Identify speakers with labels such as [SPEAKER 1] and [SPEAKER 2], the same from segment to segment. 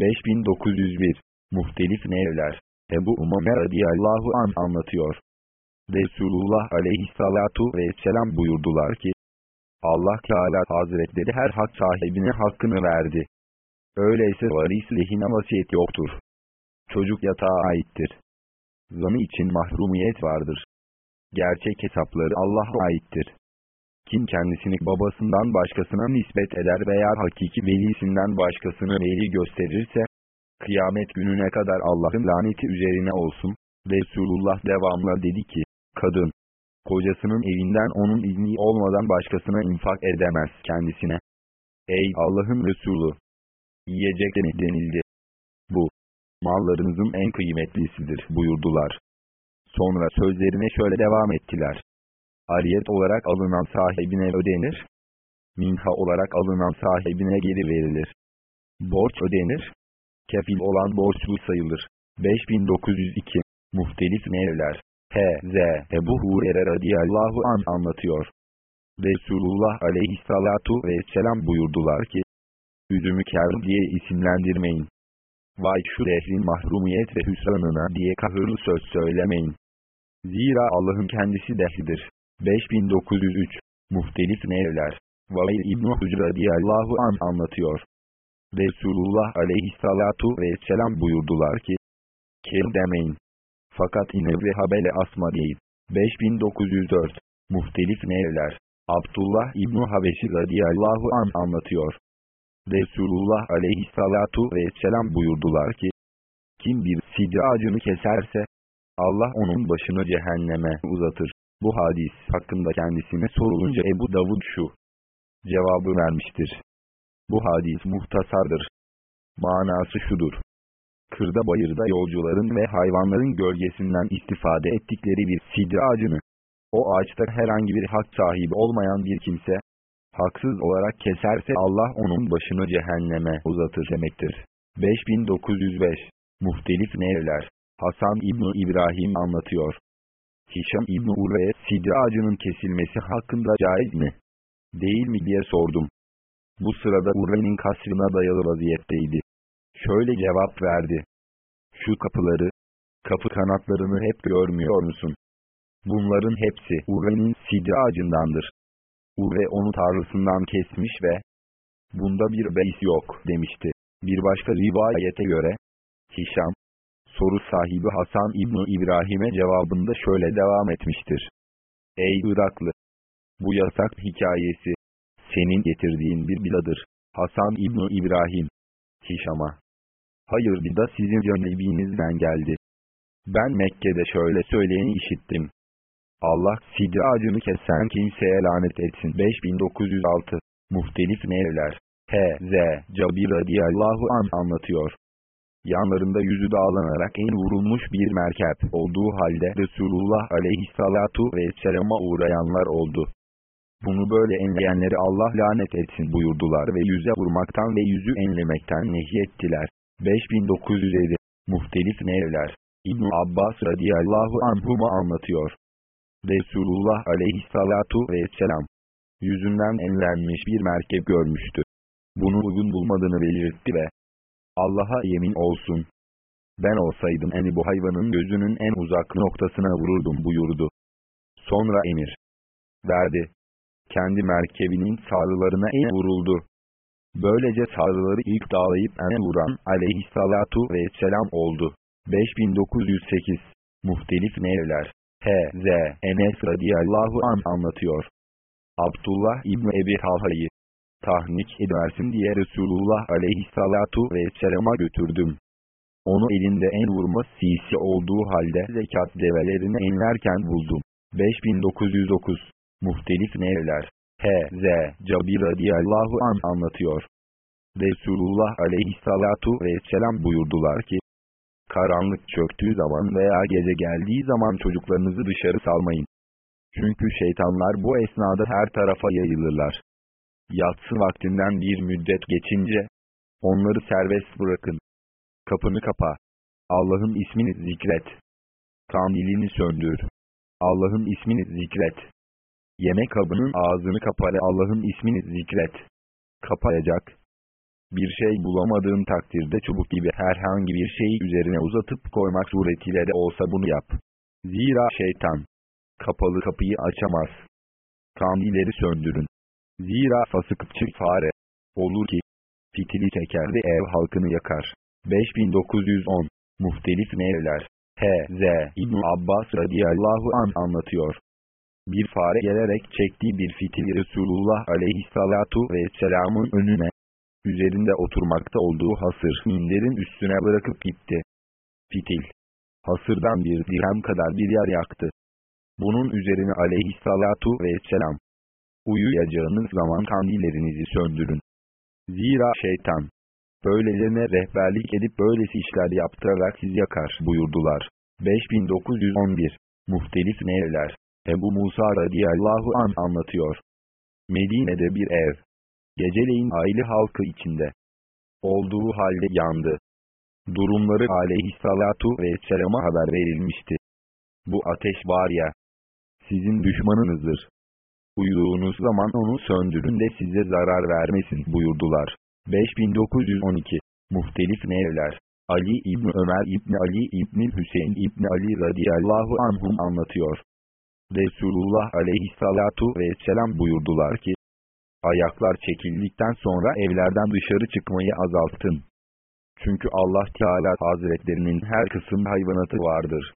[SPEAKER 1] 5901 Muhtelif Nevler Ebu Umame radiyallahu an anlatıyor. Resulullah aleyhissalatu vesselam buyurdular ki, Allah Teala Hazretleri her hak sahibine hakkını verdi. Öyleyse varis lehine vasiyet yoktur. Çocuk yatağa aittir. Zanı için mahrumiyet vardır. Gerçek hesapları Allah'a aittir. Kim kendisini babasından başkasına nispet eder veya hakiki velisinden başkasını veli gösterirse, kıyamet gününe kadar Allah'ın laneti üzerine olsun. Resulullah devamla dedi ki, kadın, kocasının evinden onun izni olmadan başkasına infak edemez kendisine. Ey Allah'ın Resulü! Yiyecek denildi. Bu, mallarınızın en kıymetlisidir buyurdular. Sonra sözlerine şöyle devam ettiler. Ariyet olarak alınan sahibine ödenir. Minha olarak alınan sahibine geri verilir. Borç ödenir. Kefil olan borçlu sayılır. 5902 Muhtelif Nevler H.Z. Ebu Hurer'e radiyallahu an anlatıyor. Resulullah aleyhissalatu vesselam buyurdular ki, Üzümü kâr diye isimlendirmeyin. Vay şu dehrin mahrumiyet ve hüsranına diye kahırlı söz söylemeyin. Zira Allah'ın kendisi dehridir. 5903 Muhtelif Nevler Vail İbn-i Hucr radiyallahu an anlatıyor. Resulullah aleyhissalatu vesselam buyurdular ki, Kir demeyin. Fakat ineb ve habele asma deyin. 5904 Muhtelif Nevler Abdullah İbn-i Habeşi radiyallahu an anlatıyor. Resulullah aleyhissalatu vesselam buyurdular ki, kim bir sidra ağacını keserse, Allah onun başını cehenneme uzatır. Bu hadis hakkında kendisine sorulunca Ebu Davud şu cevabı vermiştir. Bu hadis muhtasardır. Manası şudur. Kırda bayırda yolcuların ve hayvanların gölgesinden istifade ettikleri bir sidra ağacını, o ağaçta herhangi bir hak sahibi olmayan bir kimse, haksız olarak keserse Allah onun başını cehenneme uzatır demektir. 5905 Muhtelif Nevler Hasan İbni İbrahim anlatıyor. Hişam İbni Urve'ye sidra ağacının kesilmesi hakkında caiz mi? Değil mi diye sordum. Bu sırada Urve'nin kasrına dayalı vaziyetteydi. Şöyle cevap verdi. Şu kapıları, kapı kanatlarını hep görmüyor musun? Bunların hepsi Urve'nin sidra ağacındandır. Urve onu tarlasından kesmiş ve bunda bir beis yok demişti. Bir başka rivayete göre, Hişam, soru sahibi Hasan İbni İbrahim'e cevabında şöyle devam etmiştir. Ey Iraklı! Bu yasak hikayesi, senin getirdiğin bir biladır. Hasan İbni İbrahim, Hişam'a. Hayır bir de sizin cönebinizden geldi. Ben Mekke'de şöyle söyleyeni işittim. Allah sidra ağacını kesen kimseye lanet etsin. 5906 Muhtelif Nevler H.Z. Cabir radiyallahu an anlatıyor. Yanlarında yüzü dağlanarak en vurulmuş bir merkep olduğu halde Resulullah aleyhissalatu vesselama uğrayanlar oldu. Bunu böyle enleyenleri Allah lanet etsin buyurdular ve yüze vurmaktan ve yüzü enlemekten nehyettiler. 5907 Muhtelif Nevler İbn Abbas radiyallahu anhuma anlatıyor. Resulullah aleyhissalatu vesselam yüzünden enlenmiş bir merkep görmüştü. Bunu uygun bulmadığını belirtti ve Allah'a yemin olsun. Ben olsaydım eni bu hayvanın gözünün en uzak noktasına vururdum buyurdu. Sonra emir verdi. Kendi merkebinin sarılarına en vuruldu. Böylece sarıları ilk dağlayıp ene vuran aleyhissalatu vesselam oldu. 5908 Muhtelif Nevler H.Z. Enes radiyallahu an anlatıyor. Abdullah İbni Ebi Talha'yı tahnik edersin diye Resulullah aleyhissalatu vesselama götürdüm. Onu elinde en vurma sisi olduğu halde zekat develerini enlerken buldum. 5909 Muhtelif Nevler H.Z. Cabir radiyallahu an anlatıyor. Resulullah aleyhissalatu vesselam buyurdular ki, Karanlık çöktüğü zaman veya gece geldiği zaman çocuklarınızı dışarı salmayın. Çünkü şeytanlar bu esnada her tarafa yayılırlar. Yatsı vaktinden bir müddet geçince, onları serbest bırakın. Kapını kapa. Allah'ın ismini zikret. Kandilini söndür. Allah'ın ismini zikret. Yemek kabının ağzını kapa Allah'ın ismini zikret. Kapayacak. Bir şey bulamadığın takdirde çubuk gibi herhangi bir şeyi üzerine uzatıp koymak suretiyle de olsa bunu yap. Zira şeytan, kapalı kapıyı açamaz. Kandilleri söndürün. Zira fasıkçı fare, olur ki, fitili çeker ve ev halkını yakar. 5910 Muhtelif Nevler H.Z. ibn Abbas radiyallahu an anlatıyor. Bir fare gelerek çektiği bir fitili Resulullah aleyhissalatu vesselamın önüne, üzerinde oturmakta olduğu hasır minderin üstüne bırakıp gitti. Fitil, hasırdan bir dirhem kadar bir yer yaktı. Bunun üzerine aleyhissalatu vesselam, uyuyacağınız zaman kandillerinizi söndürün. Zira şeytan, böylelerine rehberlik edip böylesi işler yaptırarak siz yakar buyurdular. 5911 Muhtelif Nevler Ebu Musa radiyallahu an anlatıyor. Medine'de bir ev. Geceleyin aile halkı içinde. Olduğu halde yandı. Durumları aleyhissalatu vesselama haber verilmişti. Bu ateş var ya, sizin düşmanınızdır. Uyuduğunuz zaman onu söndürün de size zarar vermesin buyurdular. 5912 Muhtelif Nevler Ali İbni Ömer İbni Ali İbni Hüseyin İbni Ali radiyallahu anhum anlatıyor. Resulullah aleyhissalatu vesselam buyurdular ki, Ayaklar çekildikten sonra evlerden dışarı çıkmayı azalttın. Çünkü Allah Teala Hazretlerinin her kısım hayvanatı vardır.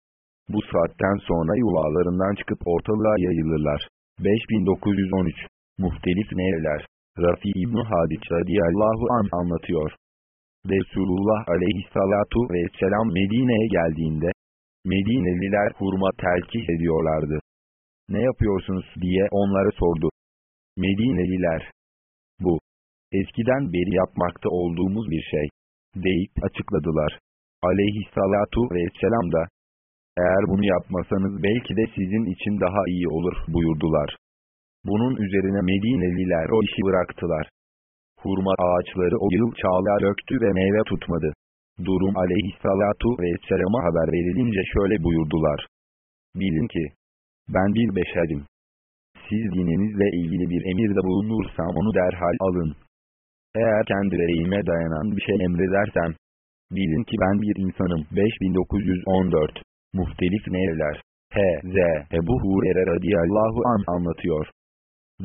[SPEAKER 1] Bu saatten sonra yuvalarından çıkıp ortalığa yayılırlar. 5913 Muhtelif Nevler Rafi İbn-i Hadiç radiyallahu an anlatıyor. Resulullah aleyhissalatu vesselam Medine'ye geldiğinde, Medineliler hurma telkih ediyorlardı. Ne yapıyorsunuz diye onlara sordu. Medineliler, bu, eskiden beri yapmakta olduğumuz bir şey, deyip açıkladılar. Aleyhissalatu vesselam da, eğer bunu yapmasanız belki de sizin için daha iyi olur buyurdular. Bunun üzerine Medineliler o işi bıraktılar. Hurma ağaçları o yıl çağlar döktü ve meyve tutmadı. Durum aleyhissalatu vesselama haber verilince şöyle buyurdular. Bilin ki, ben bir beşerim. Siz dininizle ilgili bir emirde bulunursam onu derhal alın. Eğer kendi reyime dayanan bir şey emredersem, bilin ki ben bir insanım. 5914 Muhtelif Nevler H.Z. Ebu Hurer'e radiyallahu an anlatıyor.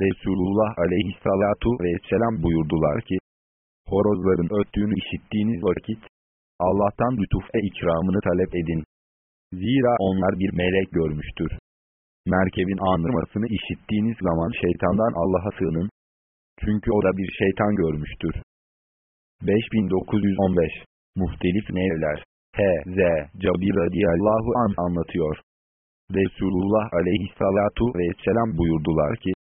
[SPEAKER 1] Resulullah aleyhissalatu vesselam buyurdular ki, horozların öttüğünü işittiğiniz vakit, Allah'tan lütuf ve ikramını talep edin. Zira onlar bir melek görmüştür. Merkebin anırmasını işittiğiniz zaman şeytandan Allah'a sığının. Çünkü o da bir şeytan görmüştür. 5915 Muhtelif Nevler H.Z. Cabir radiyallahu an anlatıyor. Resulullah aleyhissalatu vesselam buyurdular ki,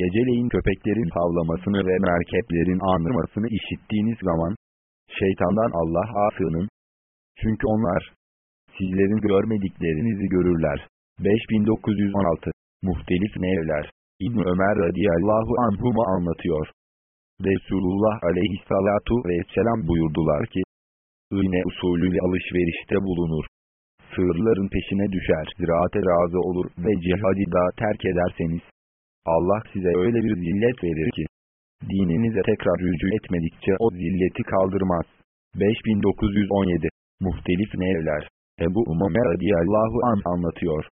[SPEAKER 1] Geceleyin köpeklerin havlamasını ve merkeplerin anırmasını işittiğiniz zaman, şeytandan Allah'a sığının. Çünkü onlar, sizlerin görmediklerinizi görürler. 5916 Muhtelif Nevler İbn Ömer radiyallahu anhuma anlatıyor. Resulullah aleyhissalatu vesselam buyurdular ki, İğne usulüyle alışverişte bulunur. Sığırların peşine düşer, ziraate razı olur ve cihadı da terk ederseniz, Allah size öyle bir zillet verir ki, dininize tekrar rücu etmedikçe o zilleti kaldırmaz. 5917 Muhtelif Nevler Ebu Umame radiyallahu an anlatıyor.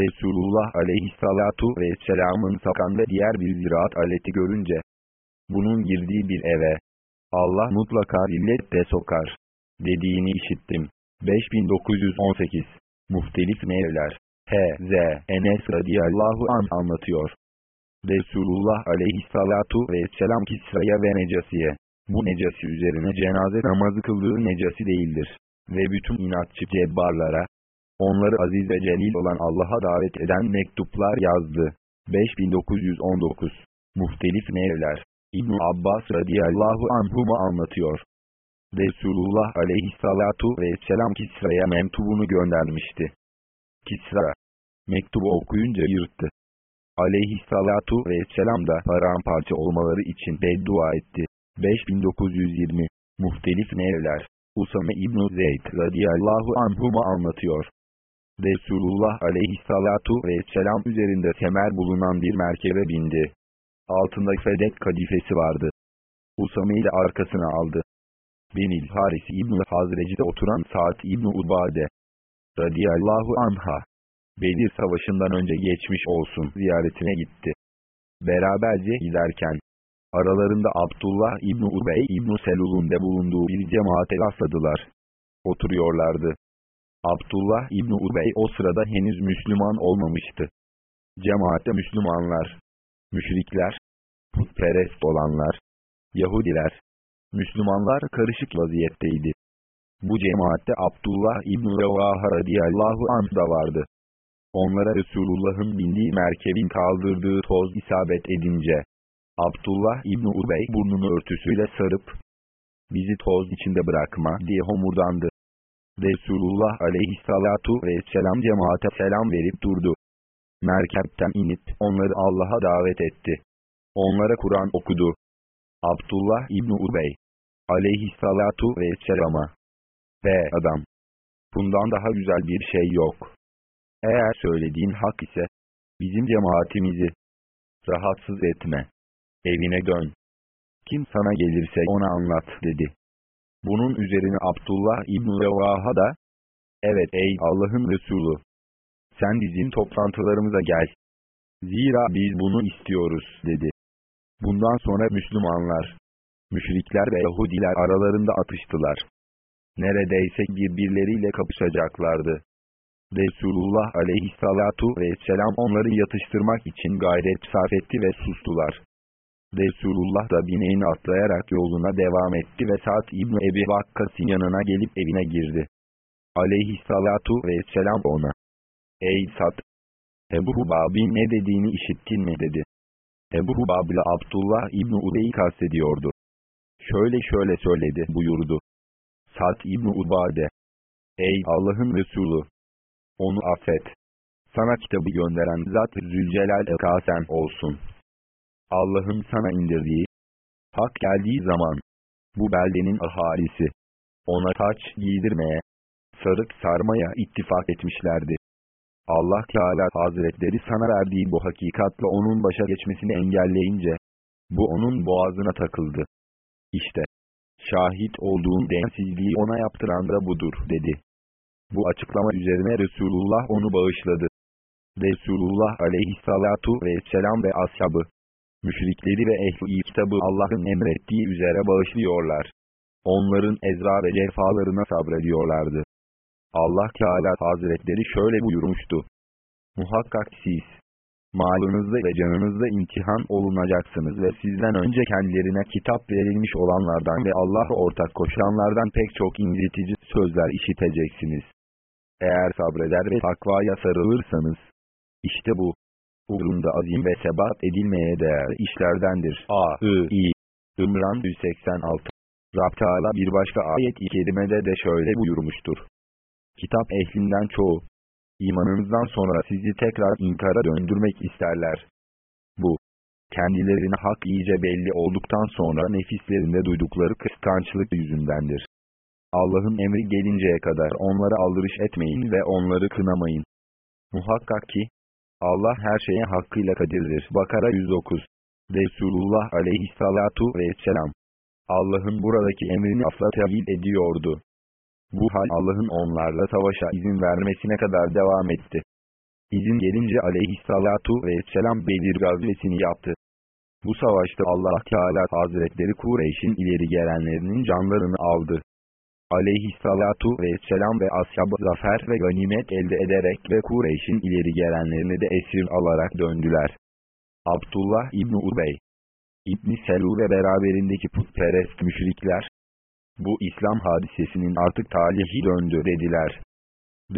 [SPEAKER 1] Resulullah aleyhissalatu vesselamın sakan ve diğer bir ziraat aleti görünce, bunun girdiği bir eve, Allah mutlaka zillet de sokar, dediğini işittim. 5918 Muhtelif Nevler H.Z. Enes radiyallahu an anlatıyor. Resulullah aleyhissalatu vesselam Kisra'ya ve Necasi'ye, bu Necasi üzerine cenaze namazı kıldığı Necasi değildir. Ve bütün inatçı cebbarlara, onları aziz ve celil olan Allah'a davet eden mektuplar yazdı. 5919 Muhtelif Nevler İbn Abbas radiyallahu anhuma anlatıyor. Resulullah aleyhissalatu vesselam Kisra'ya mektubunu göndermişti. Kisra, mektubu okuyunca yırttı. Aleyhissalatu vesselam da paramparça olmaları için beddua etti. 5920 Muhtelif Nevler Usame İbn Zeyd radiyallahu anhuma anlatıyor. Resulullah aleyhissalatu vesselam üzerinde kemer bulunan bir merkebe bindi. Altında fedek kadifesi vardı. Usame'yi de arkasına aldı. Benil Haris İbni Hazreci'de oturan Sa'd İbni Ubade radiyallahu anha Bedir Savaşı'ndan önce geçmiş olsun ziyaretine gitti. Beraberce giderken aralarında Abdullah İbni Ubey İbni Selul'un de bulunduğu bir cemaate rastladılar. Oturuyorlardı. Abdullah İbni Ubey o sırada henüz Müslüman olmamıştı. Cemaatte Müslümanlar, müşrikler, putperest olanlar, Yahudiler, Müslümanlar karışık vaziyetteydi. Bu cemaatte Abdullah İbn-i Revaha radiyallahu anh da vardı. Onlara Resulullah'ın bindiği merkebin kaldırdığı toz isabet edince, Abdullah İbn Ubey burnunu örtüsüyle sarıp, bizi toz içinde bırakma diye homurdandı. Resulullah aleyhissalatu vesselam cemaate selam verip durdu. Merkepten inip onları Allah'a davet etti. Onlara Kur'an okudu. Abdullah İbni Ubey aleyhissalatu vesselama ve adam bundan daha güzel bir şey yok. Eğer söylediğin hak ise bizim cemaatimizi rahatsız etme. Evine dön. Kim sana gelirse ona anlat dedi. Bunun üzerine Abdullah İbn-i Revaha da, evet ey Allah'ın Resulü, sen bizim toplantılarımıza gel. Zira biz bunu istiyoruz dedi. Bundan sonra Müslümanlar, müşrikler ve Yahudiler aralarında atıştılar. Neredeyse birbirleriyle kapışacaklardı. Resulullah aleyhissalatu vesselam onları yatıştırmak için gayret sarf etti ve sustular. Resulullah da bineğini atlayarak yoluna devam etti ve Sa'd İbni Ebi Vakkas'ın yanına gelip evine girdi. Aleyhissalatu vesselam ona. Ey Sa'd! Ebu Hubab'in ne dediğini işittin mi dedi. Ebu Hubab ile Abdullah İbni Ubey'i kastediyordu. Şöyle şöyle söyledi buyurdu. Sa'd İbni Ubade. Ey Allah'ın Resulü! Onu affet. Sana kitabı gönderen Zat Zülcelal Ekasen olsun. Allah'ın sana indirdiği, hak geldiği zaman, bu beldenin ahalisi, ona taç giydirmeye, sarık sarmaya ittifak etmişlerdi. Allah Teala Hazretleri sana verdiği bu hakikatla onun başa geçmesini engelleyince, bu onun boğazına takıldı. İşte, şahit olduğun densizliği ona yaptıran da budur dedi. Bu açıklama üzerine Resulullah onu bağışladı. Resulullah aleyhissalatu vesselam ve ashabı, müşrikleri ve ehli kitabı Allah'ın emrettiği üzere bağışlıyorlar. Onların ezra ve cefalarına sabrediyorlardı. Allah Teala Hazretleri şöyle buyurmuştu. Muhakkak siz, malınızda ve canınızda imtihan olunacaksınız ve sizden önce kendilerine kitap verilmiş olanlardan ve Allah'a ortak koşanlardan pek çok incitici sözler işiteceksiniz. Eğer sabreder ve takvaya sarılırsanız, işte bu, uğrunda azim ve sebat edilmeye değer işlerdendir. A, I, I, İmran 186 Rab Teala bir başka ayet-i kerimede de şöyle buyurmuştur. Kitap ehlinden çoğu, imanınızdan sonra sizi tekrar inkara döndürmek isterler. Bu, kendilerine hak iyice belli olduktan sonra nefislerinde duydukları kıskançlık yüzündendir. Allah'ın emri gelinceye kadar onlara aldırış etmeyin ve onları kınamayın. Muhakkak ki, Allah her şeye hakkıyla kadirdir. Bakara 109 Resulullah aleyhissalatu vesselam Allah'ın buradaki emrini asla tevil ediyordu. Bu hal Allah'ın onlarla savaşa izin vermesine kadar devam etti. İzin gelince aleyhissalatu vesselam Bedir gazvesini yaptı. Bu savaşta Allah Teala Hazretleri Kureyş'in ileri gelenlerinin canlarını aldı aleyhissalatu vesselam ve ashabı zafer ve ganimet elde ederek ve Kureyş'in ileri gelenlerini de esir alarak döndüler. Abdullah İbni Ubey, İbni Selul ve beraberindeki putperest müşrikler, bu İslam hadisesinin artık talihi döndü dediler.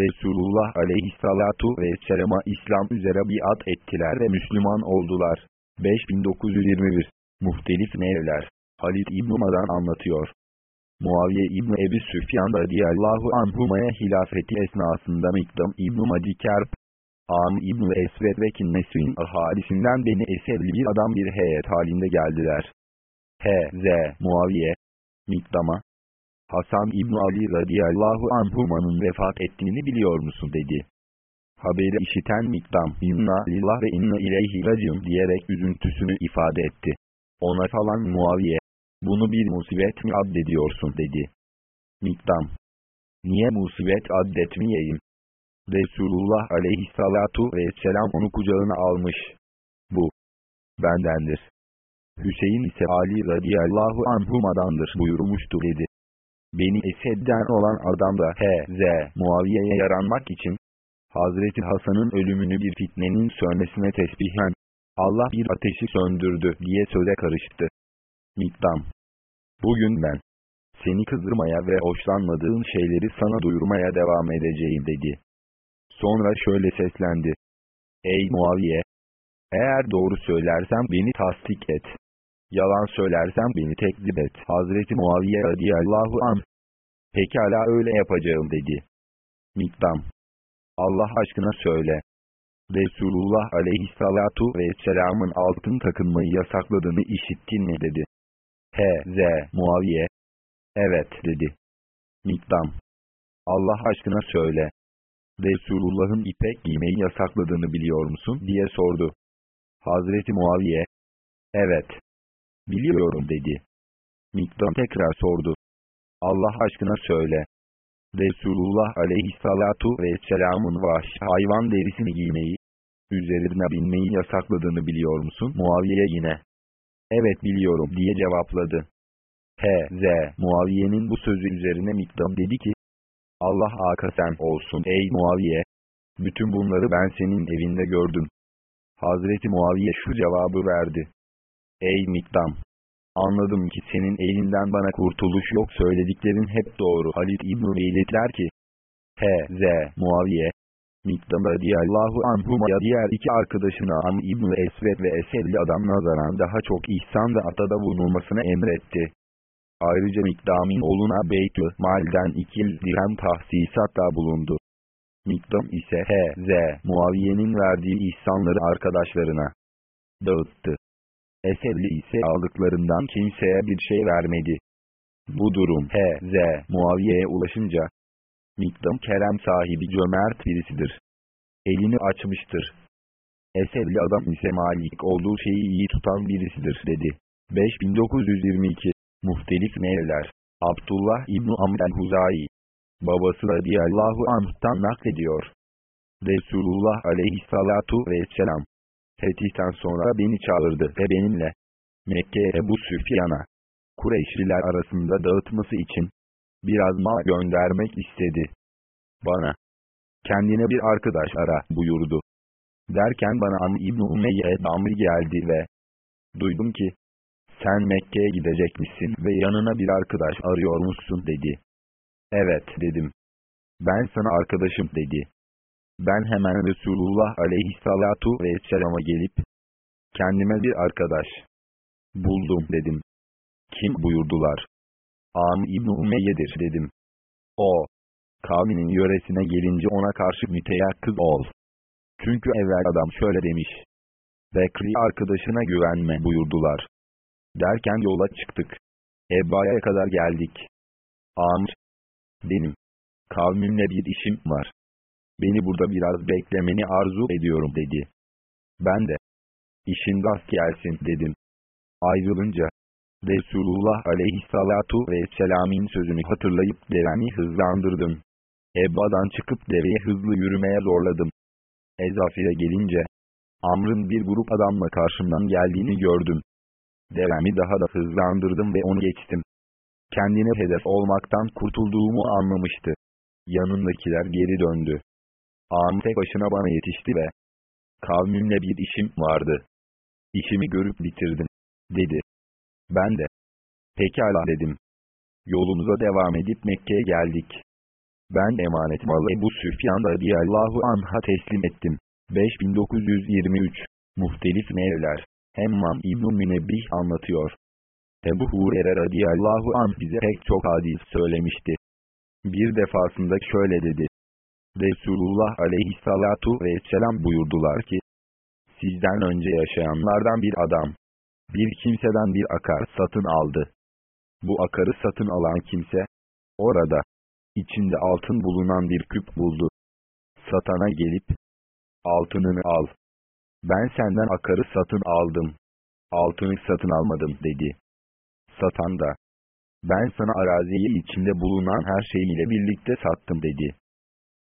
[SPEAKER 1] Resulullah aleyhissalatu vesselama İslam üzere biat ettiler ve Müslüman oldular. 5921 Muhtelif Nevler Halid İbn Umar'dan anlatıyor. Muaviye İbni Ebi Süfyan radiyallahu anhumaya hilafeti esnasında Mikdam İbni Madikerb, Am İbni Esved ve Kinnesvin ahalisinden beni eserli bir adam bir heyet halinde geldiler. H.Z. Muaviye, Mikdam'a, Hasan İbni Ali radiyallahu anhumanın vefat ettiğini biliyor musun dedi. Haberi işiten Mikdam, inna lillah ve inna ileyhi racim diyerek üzüntüsünü ifade etti. Ona falan Muaviye, bunu bir musibet mi addediyorsun dedi. Mikdam. Niye musibet addetmeyeyim? Resulullah aleyhissalatu vesselam onu kucağına almış. Bu, bendendir. Hüseyin ise Ali radiyallahu anhumadandır buyurmuştu dedi. Beni Esed'den olan adam da H.Z. Muaviye'ye yaranmak için, Hazreti Hasan'ın ölümünü bir fitnenin sönmesine tesbihen, Allah bir ateşi söndürdü diye söze karıştı. Mikdam. Bugün ben, seni kızdırmaya ve hoşlanmadığın şeyleri sana duyurmaya devam edeceğim dedi. Sonra şöyle seslendi. Ey Muaviye! Eğer doğru söylersem beni tasdik et. Yalan söylersem beni tekzip et. Hazreti Muaviye radiyallahu an. Pekala öyle yapacağım dedi. Mikdam. Allah aşkına söyle. Resulullah aleyhissalatu vesselamın altın takınmayı yasakladığını işittin mi dedi. H.Z. Muaviye. Evet dedi. Mikdam. Allah aşkına söyle. Resulullah'ın ipek giymeyi yasakladığını biliyor musun diye sordu. Hazreti Muaviye. Evet. Biliyorum dedi. Mikdam tekrar sordu. Allah aşkına söyle. Resulullah aleyhissalatu vesselamın vahşi hayvan derisini giymeyi, üzerine binmeyi yasakladığını biliyor musun? Muaviye yine. Evet biliyorum diye cevapladı. H.Z. Muaviye'nin bu sözü üzerine Mikdam dedi ki, Allah akasen olsun ey Muaviye, bütün bunları ben senin evinde gördüm. Hazreti Muaviye şu cevabı verdi. Ey Mikdam! Anladım ki senin elinden bana kurtuluş yok söylediklerin hep doğru. Halid İbn-i Veylid ki, H.Z. Muaviye, Mikdam radiyallahu anhuma'ya diğer iki arkadaşına Am İbn-i Esved ve Esedli adam nazaran daha çok ihsan ve atada bulunmasını emretti. Ayrıca Mikdam'in oğluna Beytü Mal'den iki dirhem tahsisatta bulundu. Mikdam ise H.Z. Muaviye'nin verdiği ihsanları arkadaşlarına dağıttı. Esedli ise aldıklarından kimseye bir şey vermedi. Bu durum H.Z. Muaviye'ye ulaşınca, Mikdam kerem sahibi cömert birisidir. Elini açmıştır. Esedli adam ise malik olduğu şeyi iyi tutan birisidir dedi. 5922 Muhtelif Mevler Abdullah İbni Amr el-Huzayi Babası radiyallahu anh'tan naklediyor. Resulullah aleyhissalatu vesselam Fetihten sonra beni çağırdı ve benimle Mekke'ye Ebu Süfyan'a Kureyşliler arasında dağıtması için biraz mal göndermek istedi. Bana kendine bir arkadaş ara buyurdu. Derken bana Am İbni Umeyye Damri geldi ve duydum ki sen Mekke'ye gidecekmişsin ve yanına bir arkadaş arıyor musun dedi. Evet dedim. Ben sana arkadaşım dedi. Ben hemen Resulullah aleyhissalatu vesselama gelip, kendime bir arkadaş buldum dedim. Kim buyurdular? Am İbn Umeyye'dir dedim. O, kavminin yöresine gelince ona karşı müteyakkız ol. Çünkü evvel adam şöyle demiş. Bekri arkadaşına güvenme buyurdular. Derken yola çıktık. Ebba'ya kadar geldik. Amr, benim, kavmimle bir işim var. Beni burada biraz beklemeni arzu ediyorum dedi. Ben de, işin rast gelsin dedim. Ayrılınca, Resulullah aleyhissalatu vesselam'in sözünü hatırlayıp deveni hızlandırdım. Ebba'dan çıkıp deveye hızlı yürümeye zorladım. Ezafir'e gelince, Amr'ın bir grup adamla karşımdan geldiğini gördüm. Devemi daha da hızlandırdım ve onu geçtim. Kendine hedef olmaktan kurtulduğumu anlamıştı. Yanındakiler geri döndü. Ağam tek başına bana yetişti ve kavmimle bir işim vardı. İşimi görüp bitirdim, dedi. Ben de, pekala dedim. Yolumuza devam edip Mekke'ye geldik. Ben emanet malı Ebu Süfyan radiyallahu anh'a teslim ettim. 5923 Muhtelif Nevler Hemmam İbn-i Münebbih anlatıyor. Ebu Hurer'e radiyallahu anh bize pek çok hadis söylemişti. Bir defasında şöyle dedi. Resulullah aleyhissalatu vesselam buyurdular ki, Sizden önce yaşayanlardan bir adam, bir kimseden bir akar satın aldı. Bu akarı satın alan kimse, orada, içinde altın bulunan bir küp buldu. Satana gelip, altınını al, ben senden akarı satın aldım. Altını satın almadım dedi. satan da. Ben sana araziyi içinde bulunan her şeyiyle birlikte sattım dedi.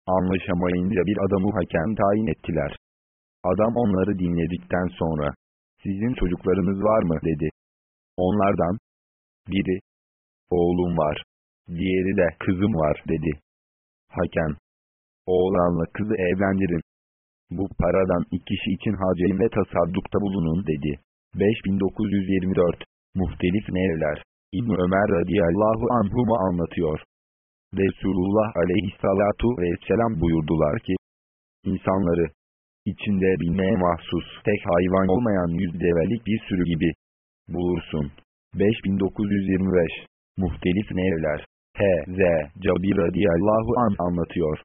[SPEAKER 1] Anlaşamayınca bir adamı hakem tayin ettiler. Adam onları dinledikten sonra, sizin çocuklarınız var mı dedi. Onlardan, biri, oğlum var, diğeri de kızım var dedi. Hakem, oğlanla kızı evlendirin. Bu paradan iki kişi için harcayın ve tasaddukta bulunun dedi. 5924 Muhtelif Nevler İbn Ömer radıyallahu anhuma anlatıyor. Resulullah aleyhissalatu vesselam buyurdular ki, insanları, içinde bilmeye mahsus tek hayvan olmayan yüz develik bir sürü gibi bulursun. 5925 Muhtelif Nevler H.Z. Cabir radıyallahu an anlatıyor.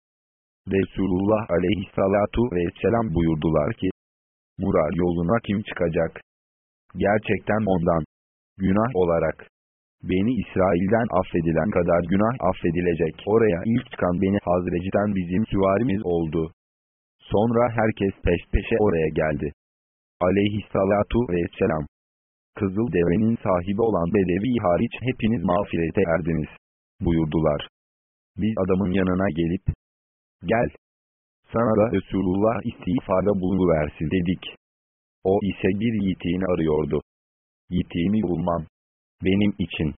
[SPEAKER 1] Resulullah aleyhissalatu vesselam buyurdular ki, Murar yoluna kim çıkacak? Gerçekten ondan, günah olarak, Beni İsrail'den affedilen kadar günah affedilecek. Oraya ilk çıkan Beni Hazreci'den bizim süvarimiz oldu. Sonra herkes peş peşe oraya geldi. Aleyhissalatu vesselam. Kızıl devenin sahibi olan Bedevi hariç hepiniz mağfirete erdiniz. Buyurdular. Biz adamın yanına gelip, gel, sana da Resulullah istiğfarda buluversin dedik. O ise bir yiğitini arıyordu. Yiğitimi bulmam, benim için,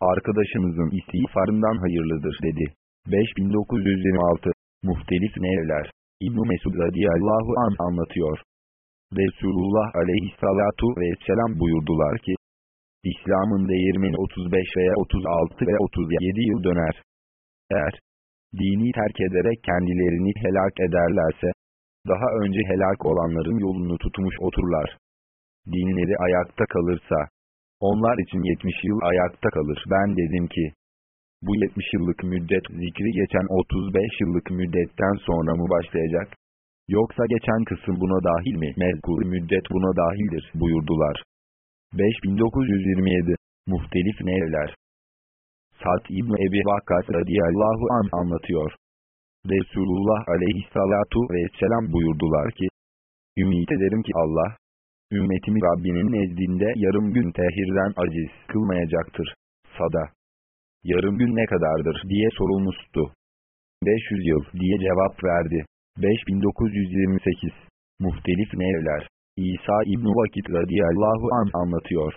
[SPEAKER 1] arkadaşınızın istiğfarından hayırlıdır dedi. 5926 Muhtelif Nevler İbn-i Mesud radiyallahu an anlatıyor. Resulullah aleyhissalatu vesselam buyurdular ki, İslam'ın değirmeni 35 veya 36 veya 37 yıl döner. Eğer, dini terk ederek kendilerini helak ederlerse, daha önce helak olanların yolunu tutmuş oturlar. Dinleri ayakta kalırsa, onlar için 70 yıl ayakta kalır. Ben dedim ki, bu 70 yıllık müddet zikri geçen 35 yıllık müddetten sonra mı başlayacak? Yoksa geçen kısım buna dahil mi? Mezkur müddet buna dahildir buyurdular. 5927 Muhtelif Nevler Sad İbni Ebi Vakkas radiyallahu an anlatıyor. Resulullah aleyhissalatu vesselam buyurdular ki, Ümit ederim ki Allah, ümmetimi Rabbinin nezdinde yarım gün tehirden aciz kılmayacaktır. Sada. Yarım gün ne kadardır diye sorulmuştu. 500 yıl diye cevap verdi. 5928 Muhtelif Nevler İsa İbn Vakit radiyallahu an anlatıyor.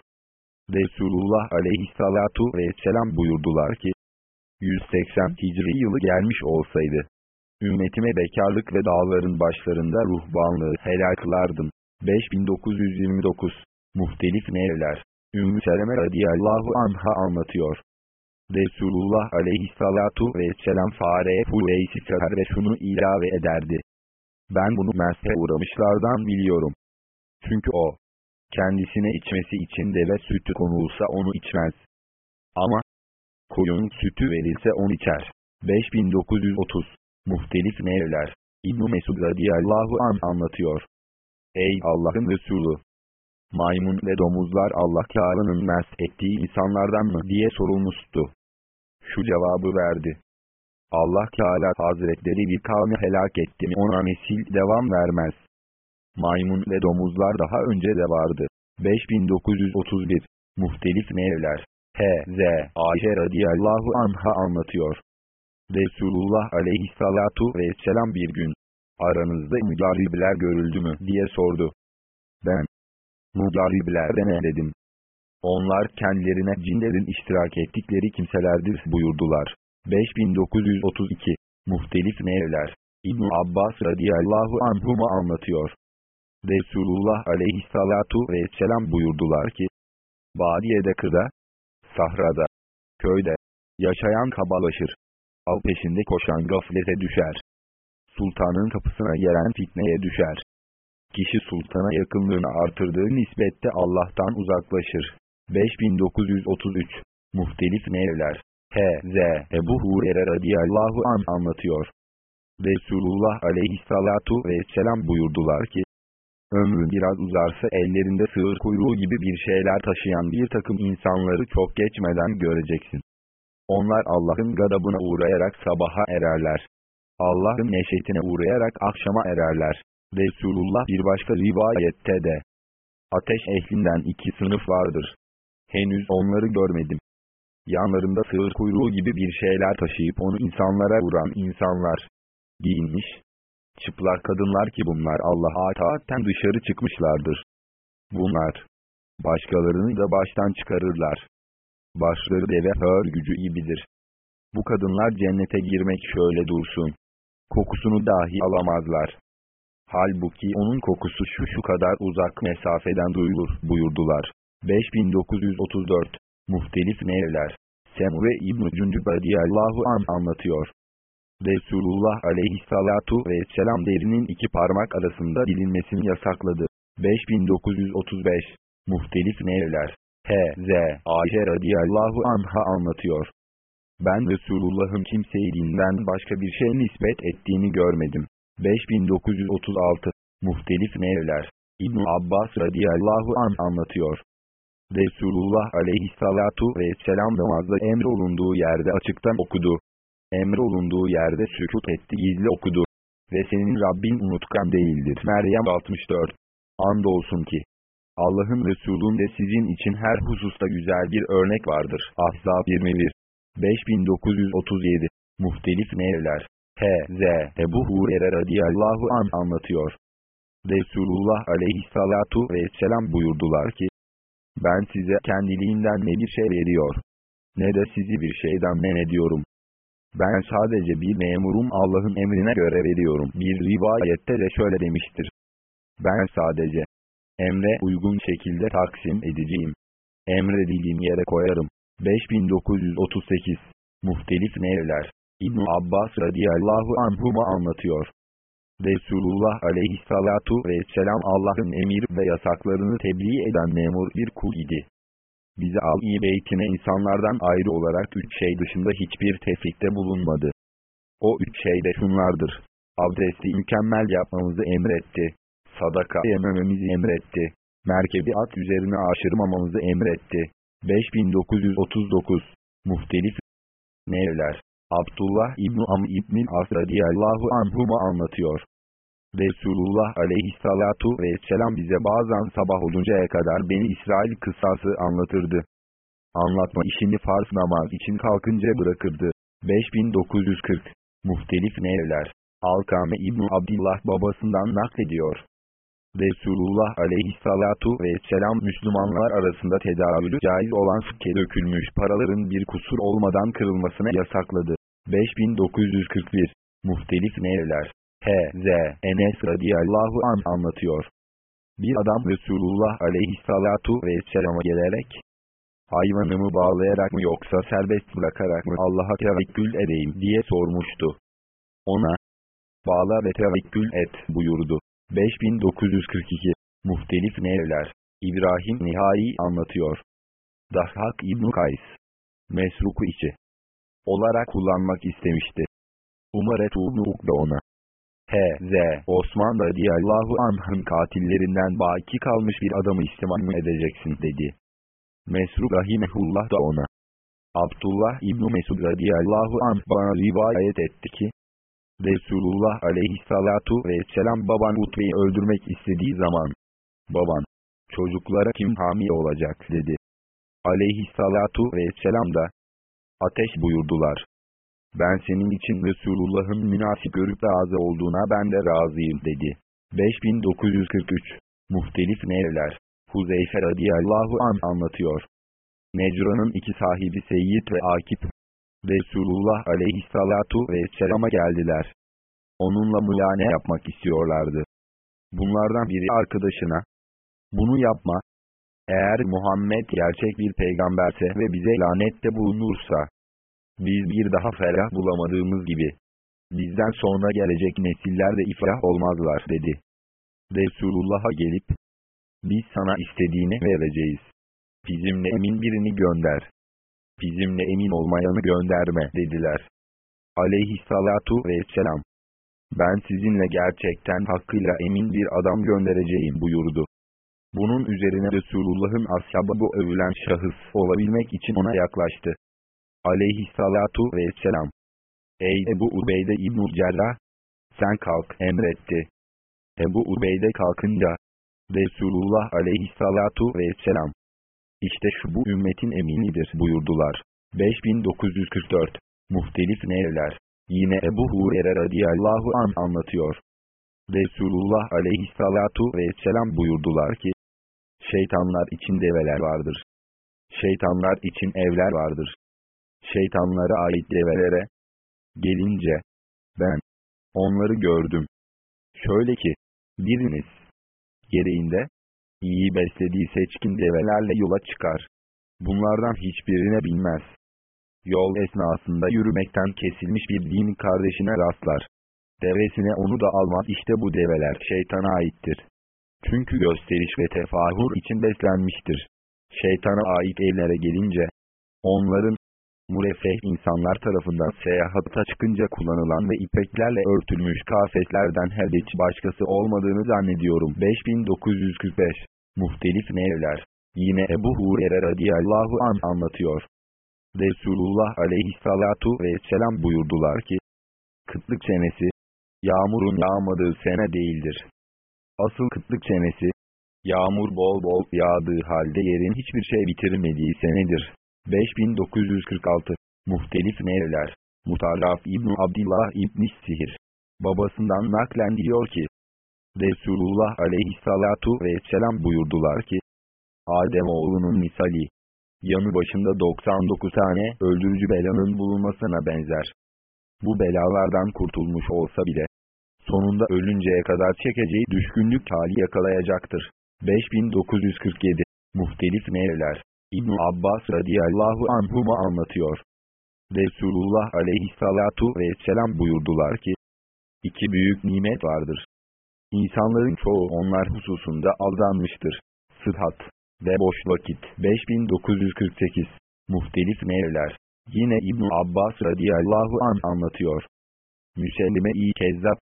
[SPEAKER 1] Resulullah aleyhissalatu vesselam buyurdular ki, 180 hicri yılı gelmiş olsaydı, ümmetime bekarlık ve dağların başlarında ruhbanlığı helal kılardım. 5929 Muhtelif Nevler Ümmü Seleme radiyallahu anha anlatıyor. Resulullah aleyhissalatu vesselam fareye Huveysi sefer ve şunu ilave ederdi. Ben bunu meshe uğramışlardan biliyorum. Çünkü o, kendisine içmesi için deve sütü konulsa onu içmez. Ama, koyun sütü verilse onu içer. 5930 Muhtelif Nevler İbn-i Mesud radiyallahu an anlatıyor. Ey Allah'ın Resulü! Maymun ve domuzlar Allah Teala'nın mes ettiği insanlardan mı diye sorulmuştu. Şu cevabı verdi. Allah Teala Hazretleri bir kavmi helak etti mi ona nesil devam vermez. Maymun ve domuzlar daha önce de vardı. 5931 Muhtelif Nevler H.Z. Ayşe radiyallahu anha anlatıyor. Resulullah aleyhissalatu vesselam bir gün, aranızda mücaribiler görüldü mü diye sordu. Ben, mücaribiler de ne dedim. Onlar kendilerine cinlerin iştirak ettikleri kimselerdir buyurdular. 5932 Muhtelif Nevler İbn Abbas radiyallahu anhuma anlatıyor. Resulullah aleyhissalatu vesselam buyurdular ki, Badiyede kıda, sahrada, köyde, yaşayan kabalaşır. Al peşinde koşan gaflete düşer. Sultanın kapısına gelen fitneye düşer. Kişi sultana yakınlığını artırdığı nispette Allah'tan uzaklaşır. 5933 Muhtelif Nevler H.Z. Ebu Hurer'e radiyallahu an anlatıyor. Resulullah aleyhissalatu vesselam buyurdular ki, Ömrün biraz uzarsa ellerinde sığır kuyruğu gibi bir şeyler taşıyan bir takım insanları çok geçmeden göreceksin. Onlar Allah'ın gadabına uğrayarak sabaha ererler. Allah'ın neşetine uğrayarak akşama ererler. Resulullah bir başka rivayette de, ateş ehlinden iki sınıf vardır. Henüz onları görmedim. Yanlarında sığır kuyruğu gibi bir şeyler taşıyıp onu insanlara vuran insanlar. Giyinmiş. Çıplak kadınlar ki bunlar Allah'a taatten dışarı çıkmışlardır. Bunlar. Başkalarını da baştan çıkarırlar. Başları deve hör gücü gibidir. Bu kadınlar cennete girmek şöyle dursun. Kokusunu dahi alamazlar. Halbuki onun kokusu şu şu kadar uzak mesafeden duyulur buyurdular. 5934 Muhtelif Nevler Semure İbn-i Cündüb radiyallahu an anlatıyor. Resulullah aleyhissalatu vesselam derinin iki parmak arasında dilinmesini yasakladı. 5935 Muhtelif Nevler H.Z. Ayşe radiyallahu anha anlatıyor. Ben Resulullah'ın kimseyi dinden başka bir şey nispet ettiğini görmedim. 5936 Muhtelif Nevler İbn Abbas radiyallahu an anlatıyor. Resulullah aleyhissalatu vesselam namazda emrolunduğu yerde açıktan okudu. Emrolunduğu yerde sükut etti gizli okudu. Ve senin Rabbin unutkan değildir. Meryem 64 Andolsun ki, Allah'ın Resulü'nde sizin için her hususta güzel bir örnek vardır. Ahzab 21 5937 Muhtelif Nevler H.Z. Ebu Hurer'e radiyallahu an anlatıyor. Resulullah aleyhissalatu vesselam buyurdular ki, ben size kendiliğinden ne bir şey veriyor, ne de sizi bir şeyden men ediyorum. Ben sadece bir memurum Allah'ın emrine göre veriyorum. Bir rivayette de şöyle demiştir. Ben sadece emre uygun şekilde taksim edeceğim. Emredildiğim yere koyarım. 5938 Muhtelif Nevler İbn Abbas radiyallahu anhuma anlatıyor. Resulullah aleyhissalatu vesselam Allah'ın emir ve yasaklarını tebliğ eden memur bir kul idi. Bize al-i beytine insanlardan ayrı olarak üç şey dışında hiçbir tefrikte bulunmadı. O üç şey de şunlardır. Abdesti mükemmel yapmamızı emretti. Sadaka yemememizi emretti. Merkebi at üzerine aşırmamamızı emretti. 5939 Muhtelif Nevler Abdullah İbni Am İbni As radiyallahu anhuma anlatıyor. Resulullah aleyhissalatu vesselam bize bazen sabah oluncaya kadar Beni İsrail kıssası anlatırdı. Anlatma işini farz namaz için kalkınca bırakırdı. 5940 Muhtelif Nevler Alkame İbni Abdillah babasından naklediyor. Resulullah aleyhissalatu vesselam Müslümanlar arasında tedavülü caiz olan fıkke dökülmüş paraların bir kusur olmadan kırılmasına yasakladı. 5941 Muhtelif Nevler H.Z. Enes radiyallahu an anlatıyor. Bir adam Resulullah aleyhissalatu vesselama gelerek, hayvanımı bağlayarak mı yoksa serbest bırakarak mı Allah'a tevekkül edeyim diye sormuştu. Ona, bağla ve tevekkül et buyurdu. 5942 Muhtelif Nevler İbrahim Nihai anlatıyor. Dahhak İbn Kays Mesruku içi olarak kullanmak istemişti. Umaret Ubnu da ona H.Z. Osman radiyallahu anh'ın katillerinden baki kalmış bir adamı istimam mı edeceksin dedi. Mesruk rahimehullah da ona. Abdullah İbni Mesud radiyallahu anh bana rivayet etti ki, Resulullah aleyhissalatu vesselam baban Utbe'yi öldürmek istediği zaman, baban, çocuklara kim hami olacak dedi. Aleyhissalatu vesselam da, ateş buyurdular. Ben senin için Resulullah'ın münasip görüp razı olduğuna ben de razıyım dedi. 5943 Muhtelif Nevler Huzeyfe radiyallahu an anlatıyor. Necra'nın iki sahibi Seyyid ve Akip, Resulullah aleyhissalatu vesselama geldiler. Onunla mülane yapmak istiyorlardı. Bunlardan biri arkadaşına, bunu yapma. Eğer Muhammed gerçek bir peygamberse ve bize lanette bulunursa, biz bir daha ferah bulamadığımız gibi, bizden sonra gelecek nesiller de iflah olmazlar dedi. Resulullah'a gelip, biz sana istediğini vereceğiz. Bizimle emin birini gönder. Bizimle emin olmayanı gönderme dediler. Aleyhissalatu vesselam. Ben sizinle gerçekten hakkıyla emin bir adam göndereceğim buyurdu. Bunun üzerine Resulullah'ın ashabı bu övülen şahıs olabilmek için ona yaklaştı. Aleyhissalatu vesselam. Ey Ebu Ubeyde İbn-i Cerrah! Sen kalk emretti. Ebu Ubeyde kalkınca, Resulullah aleyhissalatu vesselam, İşte şu bu ümmetin eminidir buyurdular. 5944 Muhtelif nevler Yine Ebu Hurer'e radiyallahu an anlatıyor. Resulullah aleyhissalatu vesselam buyurdular ki, Şeytanlar için develer vardır. Şeytanlar için evler vardır. Şeytanlara ait develere gelince, ben onları gördüm. Şöyle ki, biriniz, gereğinde, iyi beslediği seçkin develerle yola çıkar. Bunlardan hiçbirine bilmez. Yol esnasında yürümekten kesilmiş bir din kardeşine rastlar. Devesine onu da almaz işte bu develer şeytana aittir. Çünkü gösteriş ve tefahur için beslenmiştir. Şeytana ait evlere gelince, onların, mureffeh insanlar tarafından seyahata çıkınca kullanılan ve ipeklerle örtülmüş kafeslerden her hiç başkası olmadığını zannediyorum. 5945 Muhtelif nevler Yine Ebu Hurer'e radiyallahu an anlatıyor. Resulullah aleyhissalatu vesselam buyurdular ki, kıtlık senesi, yağmurun yağmadığı sene değildir. Asıl kıtlık senesi, yağmur bol bol yağdığı halde yerin hiçbir şey bitirmediği senedir. 5946 Muhtelif Nevler Mutarraf İbn Abdullah İbn Sihir. Babasından naklen diyor ki, Resulullah aleyhissalatu vesselam buyurdular ki, Adem oğlunun misali, yanı başında 99 tane öldürücü belanın bulunmasına benzer. Bu belalardan kurtulmuş olsa bile, sonunda ölünceye kadar çekeceği düşkünlük hali yakalayacaktır. 5947 Muhtelif Nevler İbn Abbas radiyallahu anhuma anlatıyor. Resulullah aleyhissalatu vesselam buyurdular ki, iki büyük nimet vardır. İnsanların çoğu onlar hususunda aldanmıştır. Sıhhat ve boş vakit 5948 Muhtelif nevler Yine İbn Abbas radiyallahu an anlatıyor. Müsellime-i Kezzab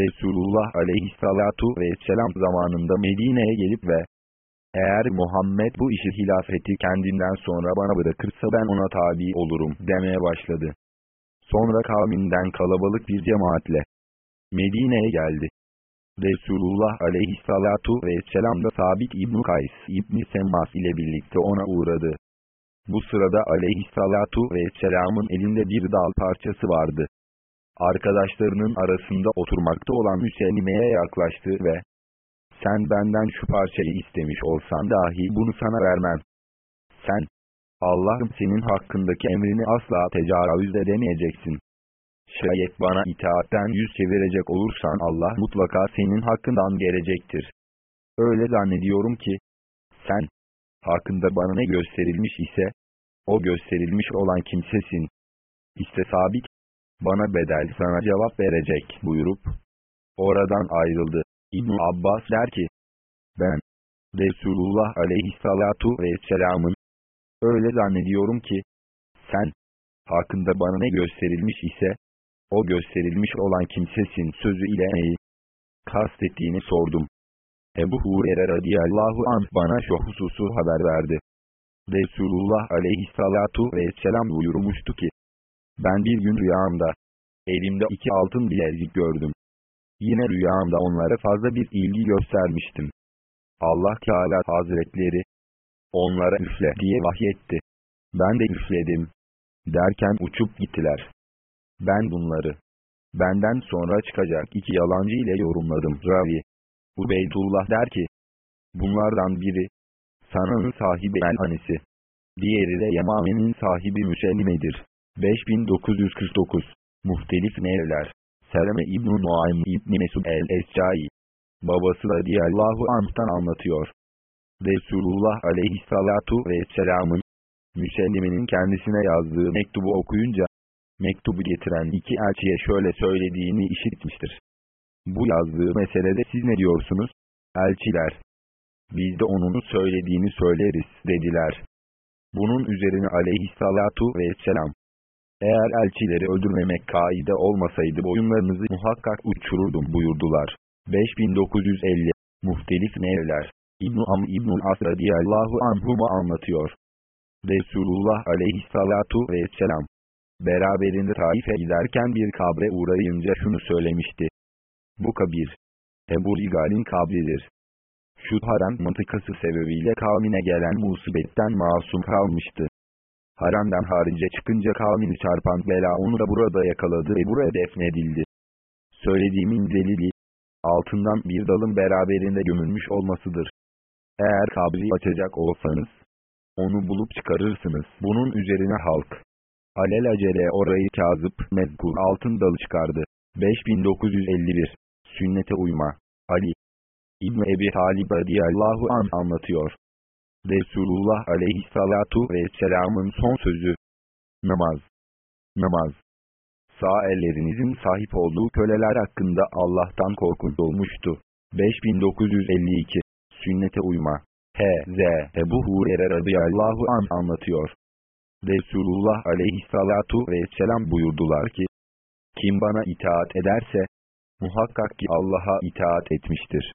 [SPEAKER 1] Resulullah aleyhissalatu vesselam zamanında Medine'ye gelip ve eğer Muhammed bu işi hilafeti kendinden sonra bana bırakırsa ben ona tabi olurum demeye başladı. Sonra kavminden kalabalık bir cemaatle Medine'ye geldi. Resulullah aleyhissalatu vesselam da Sabit İbn Kays İbn Semmas ile birlikte ona uğradı. Bu sırada aleyhissalatu vesselamın elinde bir dal parçası vardı. Arkadaşlarının arasında oturmakta olan Müsellime'ye yaklaştı ve sen benden şu parçayı istemiş olsan dahi bunu sana vermem. Sen, Allah'ım senin hakkındaki emrini asla tecavüz edemeyeceksin. Şayet bana itaatten yüz çevirecek olursan Allah mutlaka senin hakkından gelecektir. Öyle zannediyorum ki, sen, hakkında bana ne gösterilmiş ise, o gösterilmiş olan kimsesin. İşte sabit, bana bedel sana cevap verecek buyurup, oradan ayrıldı. İbn Abbas der ki, ben, Resulullah aleyhissalatu vesselamın, öyle zannediyorum ki, sen, hakkında bana ne gösterilmiş ise, o gösterilmiş olan kimsesin sözü ile neyi kastettiğini sordum. Ebu Hurer'e radiyallahu anh bana şu hususu haber verdi. Resulullah aleyhissalatu vesselam buyurmuştu ki, ben bir gün rüyamda, elimde iki altın bilezik gördüm. Yine rüyamda onlara fazla bir ilgi göstermiştim. Allah Teala Hazretleri, onlara üfle diye vahyetti. Ben de üfledim. Derken uçup gittiler. Ben bunları, benden sonra çıkacak iki yalancı ile yorumladım. Ravi, Ubeydullah der ki, bunlardan biri, Sana'nın sahibi El-Hanisi, diğeri de Yemame'nin sahibi Müsellime'dir. 5949 Muhtelif Nevler Seleme İbn-i Nuaym İbn Mesud el-Escai Babası radiyallahu anh'tan anlatıyor. Resulullah aleyhissalatu vesselamın Müsellime'nin kendisine yazdığı mektubu okuyunca mektubu getiren iki elçiye şöyle söylediğini işitmiştir. Bu yazdığı meselede siz ne diyorsunuz? Elçiler. Biz de onun söylediğini söyleriz dediler. Bunun üzerine aleyhissalatu vesselam. Eğer elçileri öldürmemek kaide olmasaydı boyunlarınızı muhakkak uçururdum buyurdular. 5950 Muhtelif Nevler İbn-i Am İbn-i As radiyallahu anhuma anlatıyor. Resulullah aleyhissalatu vesselam beraberinde Taif'e giderken bir kabre uğrayınca şunu söylemişti. Bu kabir, Ebu Rigal'in kabridir. Şu harem mıntıkası sebebiyle kavmine gelen musibetten masum kalmıştı. Haremden harice çıkınca kavmini çarpan bela onu da burada yakaladı ve buraya defnedildi. Söylediğimin delili, altından bir dalın beraberinde gömülmüş olmasıdır. Eğer kabri açacak olsanız, onu bulup çıkarırsınız. Bunun üzerine halk, alelacele orayı kazıp mezkur altın dalı çıkardı. 5951 Sünnete uyma Ali İbni Ebi Talib radiyallahu an anlatıyor. Resulullah aleyhissalatu vesselamın son sözü. Namaz. Namaz. Sağ ellerinizin sahip olduğu köleler hakkında Allah'tan korkulmuştu. 5952 Sünnete uyma. H.Z. Ebu Hurer'e radıyallahu an anlatıyor. Resulullah aleyhissalatu vesselam buyurdular ki, Kim bana itaat ederse, muhakkak ki Allah'a itaat etmiştir.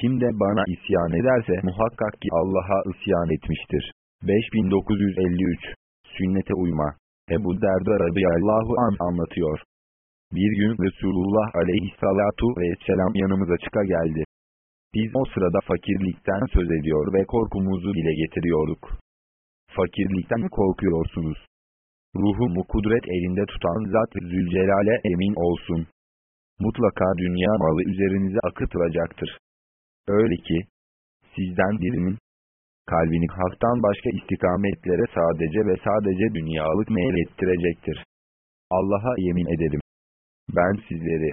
[SPEAKER 1] Kim de bana isyan ederse muhakkak ki Allah'a isyan etmiştir. 5953 Sünnete uyma Ebu Derda radıyallahu an anlatıyor. Bir gün Resulullah aleyhissalatu vesselam yanımıza çıka geldi. Biz o sırada fakirlikten söz ediyor ve korkumuzu dile getiriyorduk. Fakirlikten korkuyorsunuz? Ruhumu kudret elinde tutan Zat Zülcelal'e emin olsun. Mutlaka dünya malı üzerinize akıtılacaktır. Öyle ki, sizden birinin, kalbini haktan başka istikametlere sadece ve sadece dünyalık meylettirecektir. Allah'a yemin ederim. Ben sizleri,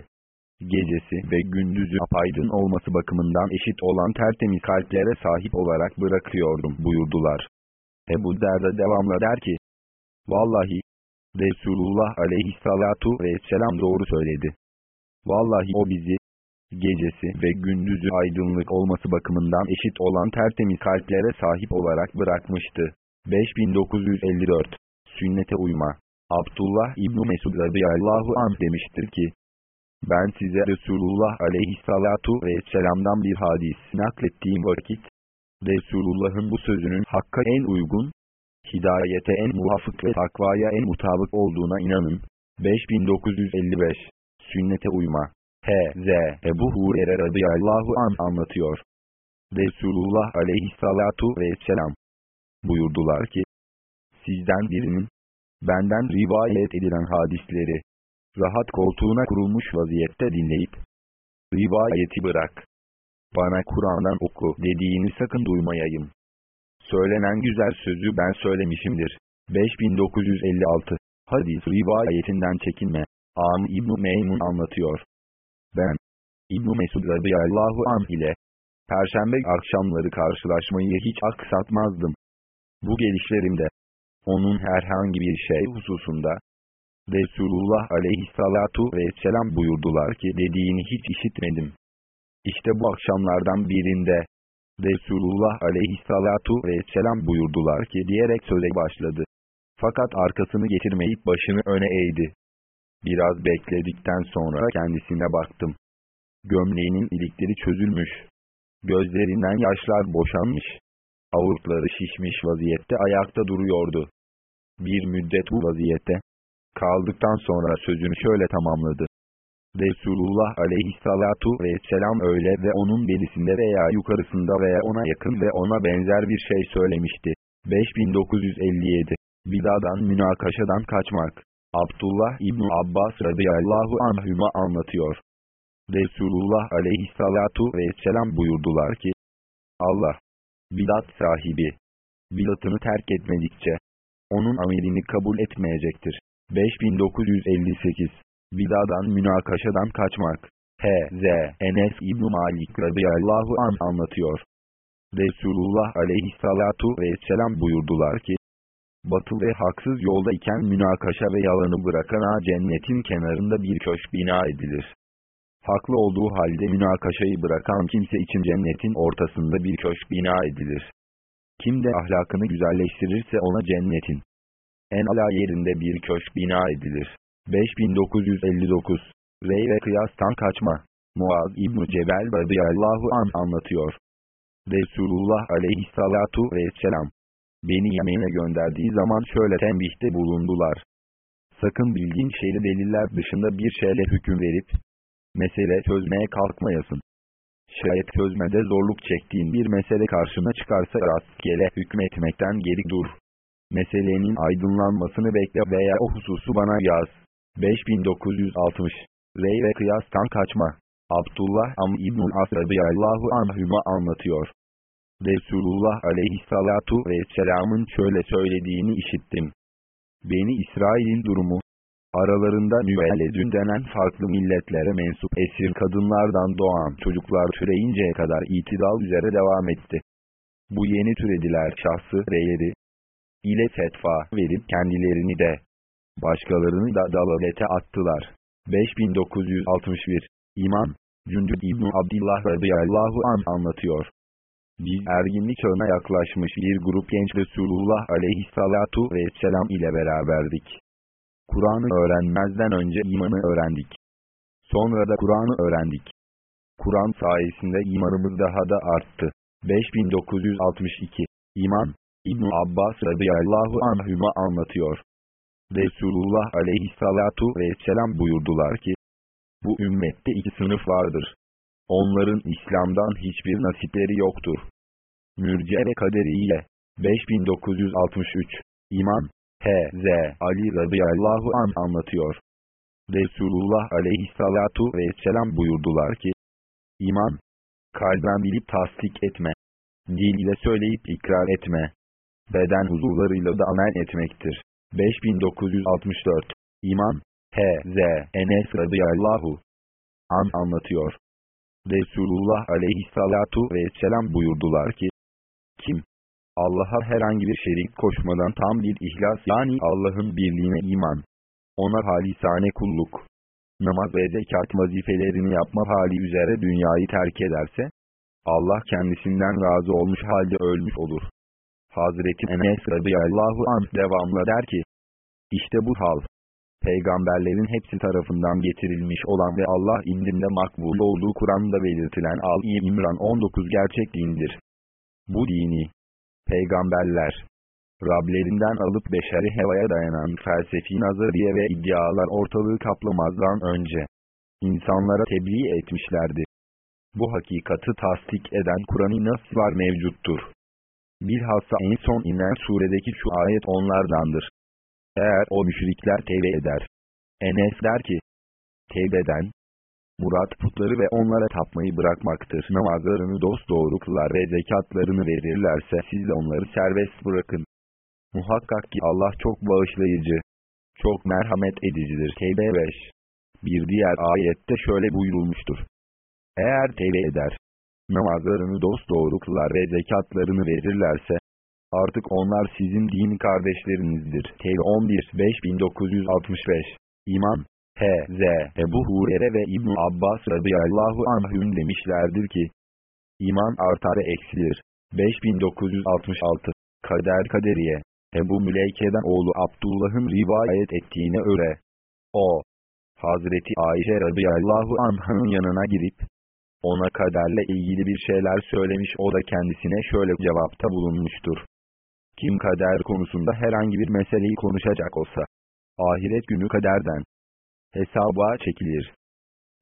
[SPEAKER 1] gecesi ve gündüzü apaydın olması bakımından eşit olan tertemiz kalplere sahip olarak bırakıyordum buyurdular. Ebu Derda devamla der ki, Vallahi, Resulullah aleyhissalatu vesselam doğru söyledi. Vallahi o bizi, gecesi ve gündüzü aydınlık olması bakımından eşit olan tertemiz kalplere sahip olarak bırakmıştı. 5954 Sünnete uyma Abdullah İbn Mesud radıyallahu anh demiştir ki, ben size Resulullah aleyhissalatu vesselam'dan bir hadis naklettiğim vakit, Resulullah'ın bu sözünün hakka en uygun, hidayete en muvafık ve takvaya en mutabık olduğuna inanın. 5955 Sünnete uyma H.Z. Ebu Hurer'e radıyallahu an anlatıyor. Resulullah aleyhissalatu vesselam buyurdular ki, sizden birinin, benden rivayet edilen hadisleri, rahat koltuğuna kurulmuş vaziyette dinleyip, rivayeti bırak, bana Kur'an'dan oku dediğini sakın duymayayım. Söylenen güzel sözü ben söylemişimdir. 5956 Hadis rivayetinden çekinme. Am İbn Meymun anlatıyor. Ben, İbn-i Mesud radıyallahu anh ile, Perşembe akşamları karşılaşmayı hiç aksatmazdım. Bu gelişlerimde, onun herhangi bir şey hususunda, Resulullah aleyhissalatu vesselam buyurdular ki dediğini hiç işitmedim. İşte bu akşamlardan birinde, Resulullah aleyhissalatu vesselam buyurdular ki diyerek söze başladı. Fakat arkasını getirmeyip başını öne eğdi. Biraz bekledikten sonra kendisine baktım. Gömleğinin ilikleri çözülmüş. Gözlerinden yaşlar boşanmış. Avurtları şişmiş vaziyette ayakta duruyordu. Bir müddet bu vaziyette kaldıktan sonra sözünü şöyle tamamladı. Resulullah aleyhissalatu vesselam öyle ve onun belisinde veya yukarısında veya ona yakın ve ona benzer bir şey söylemişti. 5957 Bidadan münakaşadan kaçmak Abdullah İbni Abbas radıyallahu anhüma anlatıyor. Resulullah aleyhissalatu vesselam buyurdular ki, Allah, bidat sahibi, bidatını terk etmedikçe, onun amelini kabul etmeyecektir. 5958 Bidadan münakaşadan kaçmak H.Z. Enes İbn Malik radıyallahu an anlatıyor. Resulullah aleyhissalatu vesselam buyurdular ki, batıl ve haksız yolda iken münakaşa ve yalanı bırakana cennetin kenarında bir köşk bina edilir. Haklı olduğu halde münakaşayı bırakan kimse için cennetin ortasında bir köşk bina edilir. Kim de ahlakını güzelleştirirse ona cennetin en ala yerinde bir köşk bina edilir. 5959 Rey ve kıyastan kaçma Muaz İbn-i Cebel radıyallahu an anlatıyor. Resulullah aleyhissalatu vesselam Beni Yemen'e gönderdiği zaman şöyle tembihte bulundular. Sakın bildiğin şeyli deliller dışında bir şeyle hüküm verip, mesele çözmeye kalkmayasın. Şayet çözmede zorluk çektiğin bir mesele karşına çıkarsa rastgele hükmetmekten geri dur. Meselenin aydınlanmasını bekle veya o hususu bana yaz. 5960 Rey ve kıyastan kaçma. Abdullah Am İbn-i As radıyallahu anhüma anlatıyor. Resulullah aleyhissalatu vesselamın şöyle söylediğini işittim. Beni İsrail'in durumu, aralarında müvelledün denen farklı milletlere mensup esir kadınlardan doğan çocuklar türeyinceye kadar itidal üzere devam etti. Bu yeni türediler şahsı reyleri ile fetva verip kendilerini de başkalarını da dalalete attılar. 5961 İmam Cündür İbn Abdillah radıyallahu an anlatıyor. Biz erginlik çağına yaklaşmış bir grup genç Resulullah aleyhissalatu vesselam ile beraberdik. Kur'an'ı öğrenmezden önce imanı öğrendik. Sonra da Kur'an'ı öğrendik. Kur'an sayesinde imanımız daha da arttı. 5962 İman İbn Abbas radıyallahu anhüma anlatıyor. Resulullah aleyhissalatu vesselam buyurdular ki, bu ümmette iki sınıf vardır. Onların İslam'dan hiçbir nasipleri yoktur. Mürciye ve kaderiyle 5963 İmam H.Z. Ali radıyallahu an anlatıyor. Resulullah aleyhissalatu vesselam buyurdular ki, İman, kalben bilip tasdik etme, dil ile söyleyip ikrar etme, beden huzurlarıyla da amel etmektir. 5964 İmam H.Z. Enes radıyallahu an anlatıyor. Resulullah aleyhissalatu vesselam buyurdular ki, kim, Allah'a herhangi bir şerik koşmadan tam bir ihlas yani Allah'ın birliğine iman, ona halisane kulluk, namaz ve zekat vazifelerini yapma hali üzere dünyayı terk ederse, Allah kendisinden razı olmuş halde ölmüş olur. Hazreti Enes radıyallahu anh devamla der ki, işte bu hal, peygamberlerin hepsi tarafından getirilmiş olan ve Allah indinde makbul olduğu Kur'an'da belirtilen Al-i İmran 19 gerçek dindir. Bu dini, peygamberler, Rablerinden alıp beşeri hevaya dayanan felsefi nazariye ve iddialar ortalığı kaplamazdan önce, insanlara tebliğ etmişlerdi. Bu hakikati tasdik eden Kur'an-ı Naslar mevcuttur. Bilhassa en son inen suredeki şu ayet onlardandır. Eğer o müşrikler tevbe eder. Enes der ki, tevbeden, Murat putları ve onlara tapmayı bırakmaktır. Namazlarını dosdoğru kılar ve zekatlarını verirlerse siz de onları serbest bırakın. Muhakkak ki Allah çok bağışlayıcı, çok merhamet edicidir. Tevbe 5 Bir diğer ayette şöyle buyurulmuştur. Eğer tevbe eder, namazlarını dosdoğru kılar ve zekatlarını verirlerse, artık onlar sizin din kardeşlerinizdir. Tevbe 11 5965 İmam H.Z. Ebu Hurere ve İbn Abbas radıyallahu anhüm demişlerdir ki, iman artar eksilir. 5966 Kader Kaderiye Ebu Müleyke'den oğlu Abdullah'ın rivayet ettiğine öre. O, Hazreti Ayşe radıyallahu anh'ın yanına girip, ona kaderle ilgili bir şeyler söylemiş o da kendisine şöyle cevapta bulunmuştur. Kim kader konusunda herhangi bir meseleyi konuşacak olsa, ahiret günü kaderden hesaba çekilir.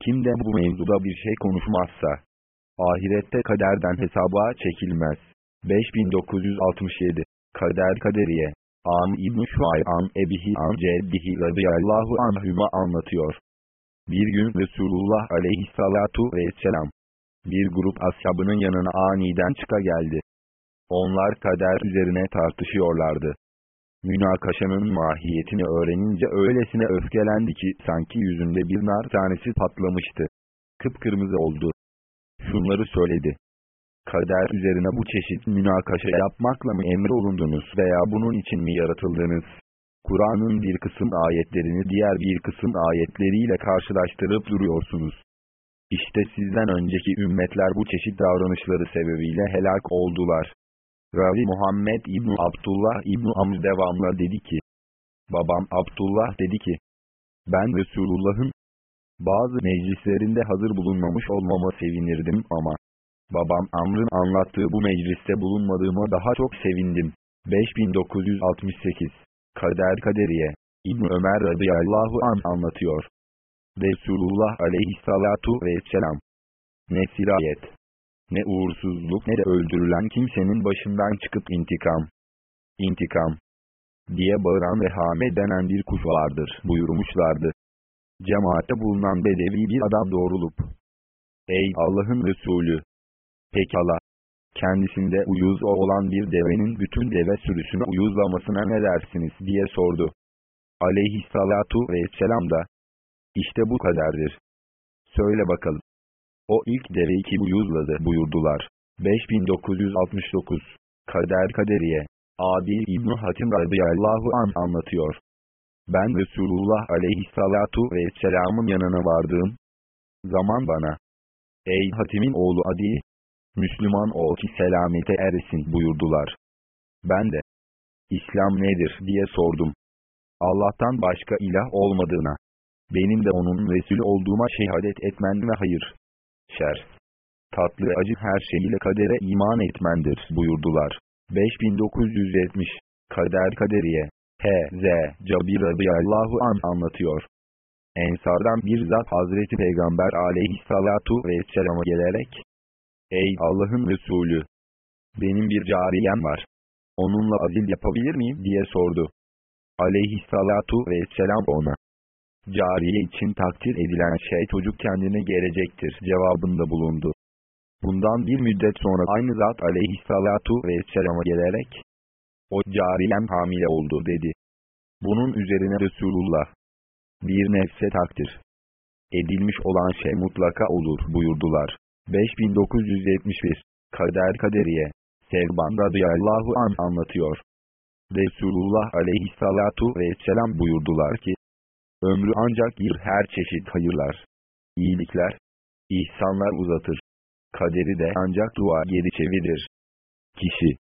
[SPEAKER 1] Kim de bu mevzuda bir şey konuşmazsa, ahirette kaderden hesaba çekilmez. 5967 Kader Kaderiye Am İbn-i Şuay'an Ebihi An Ceddihi radıyallahu anhüma anlatıyor. Bir gün Resulullah aleyhissalatu vesselam bir grup ashabının yanına aniden çıka geldi. Onlar kader üzerine tartışıyorlardı. Münakaşanın mahiyetini öğrenince öylesine öfkelendi ki sanki yüzünde bir nar tanesi patlamıştı. Kıpkırmızı oldu. Şunları söyledi. Kader üzerine bu çeşit münakaşa yapmakla mı emrolundunuz veya bunun için mi yaratıldınız? Kur'an'ın bir kısım ayetlerini diğer bir kısım ayetleriyle karşılaştırıp duruyorsunuz. İşte sizden önceki ümmetler bu çeşit davranışları sebebiyle helak oldular. Ravi Muhammed İbn Abdullah İbn Amr devamla dedi ki, Babam Abdullah dedi ki, ben Resulullah'ın bazı meclislerinde hazır bulunmamış olmama sevinirdim ama, babam Amr'ın anlattığı bu mecliste bulunmadığıma daha çok sevindim. 5968 Kader Kaderiye İbn Ömer radıyallahu an anlatıyor. Resulullah aleyhissalatu vesselam ne sirayet, ne uğursuzluk ne de öldürülen kimsenin başından çıkıp intikam, intikam, diye bağıran ve hame denen bir kuş vardır buyurmuşlardı. Cemaatte bulunan bedevi bir adam doğrulup, Ey Allah'ın Resulü! Pekala! Kendisinde uyuz olan bir devenin bütün deve sürüsünü uyuzlamasına ne dersiniz diye sordu. Aleyhissalatu vesselam da, işte bu kadardır. Söyle bakalım. O ilk deveyi kim uyuzladı buyurdular. 5969 Kader Kaderiye Adil İbn Hatim radıyallahu an anlatıyor. Ben Resulullah aleyhissalatu vesselamın yanına vardığım zaman bana, Ey Hatim'in oğlu Adi, Müslüman ol ki selamete eresin buyurdular. Ben de, İslam nedir diye sordum. Allah'tan başka ilah olmadığına, benim de onun Resul olduğuma şehadet etmen ve hayır, şer, tatlı acı her şeyiyle kadere iman etmendir buyurdular. 5970 Kader Kaderiye H.Z. Cabir radıyallahu an anlatıyor. Ensardan bir zat Hazreti Peygamber aleyhissalatu vesselama gelerek, Ey Allah'ın Resulü! Benim bir cariyem var. Onunla azil yapabilir miyim diye sordu. Aleyhissalatu vesselam ona. Cariye için takdir edilen şey çocuk kendine gelecektir cevabında bulundu. Bundan bir müddet sonra aynı zat aleyhissalatu vesselama gelerek, o cariyem hamile oldu dedi. Bunun üzerine Resulullah, bir nefse takdir edilmiş olan şey mutlaka olur buyurdular. 5971 Kader Kaderiye Sevban radıyallahu an anlatıyor. Resulullah aleyhissalatu vesselam buyurdular ki, ömrü ancak bir her çeşit hayırlar, iyilikler, ihsanlar uzatır. Kaderi de ancak dua geri çevirir. Kişi,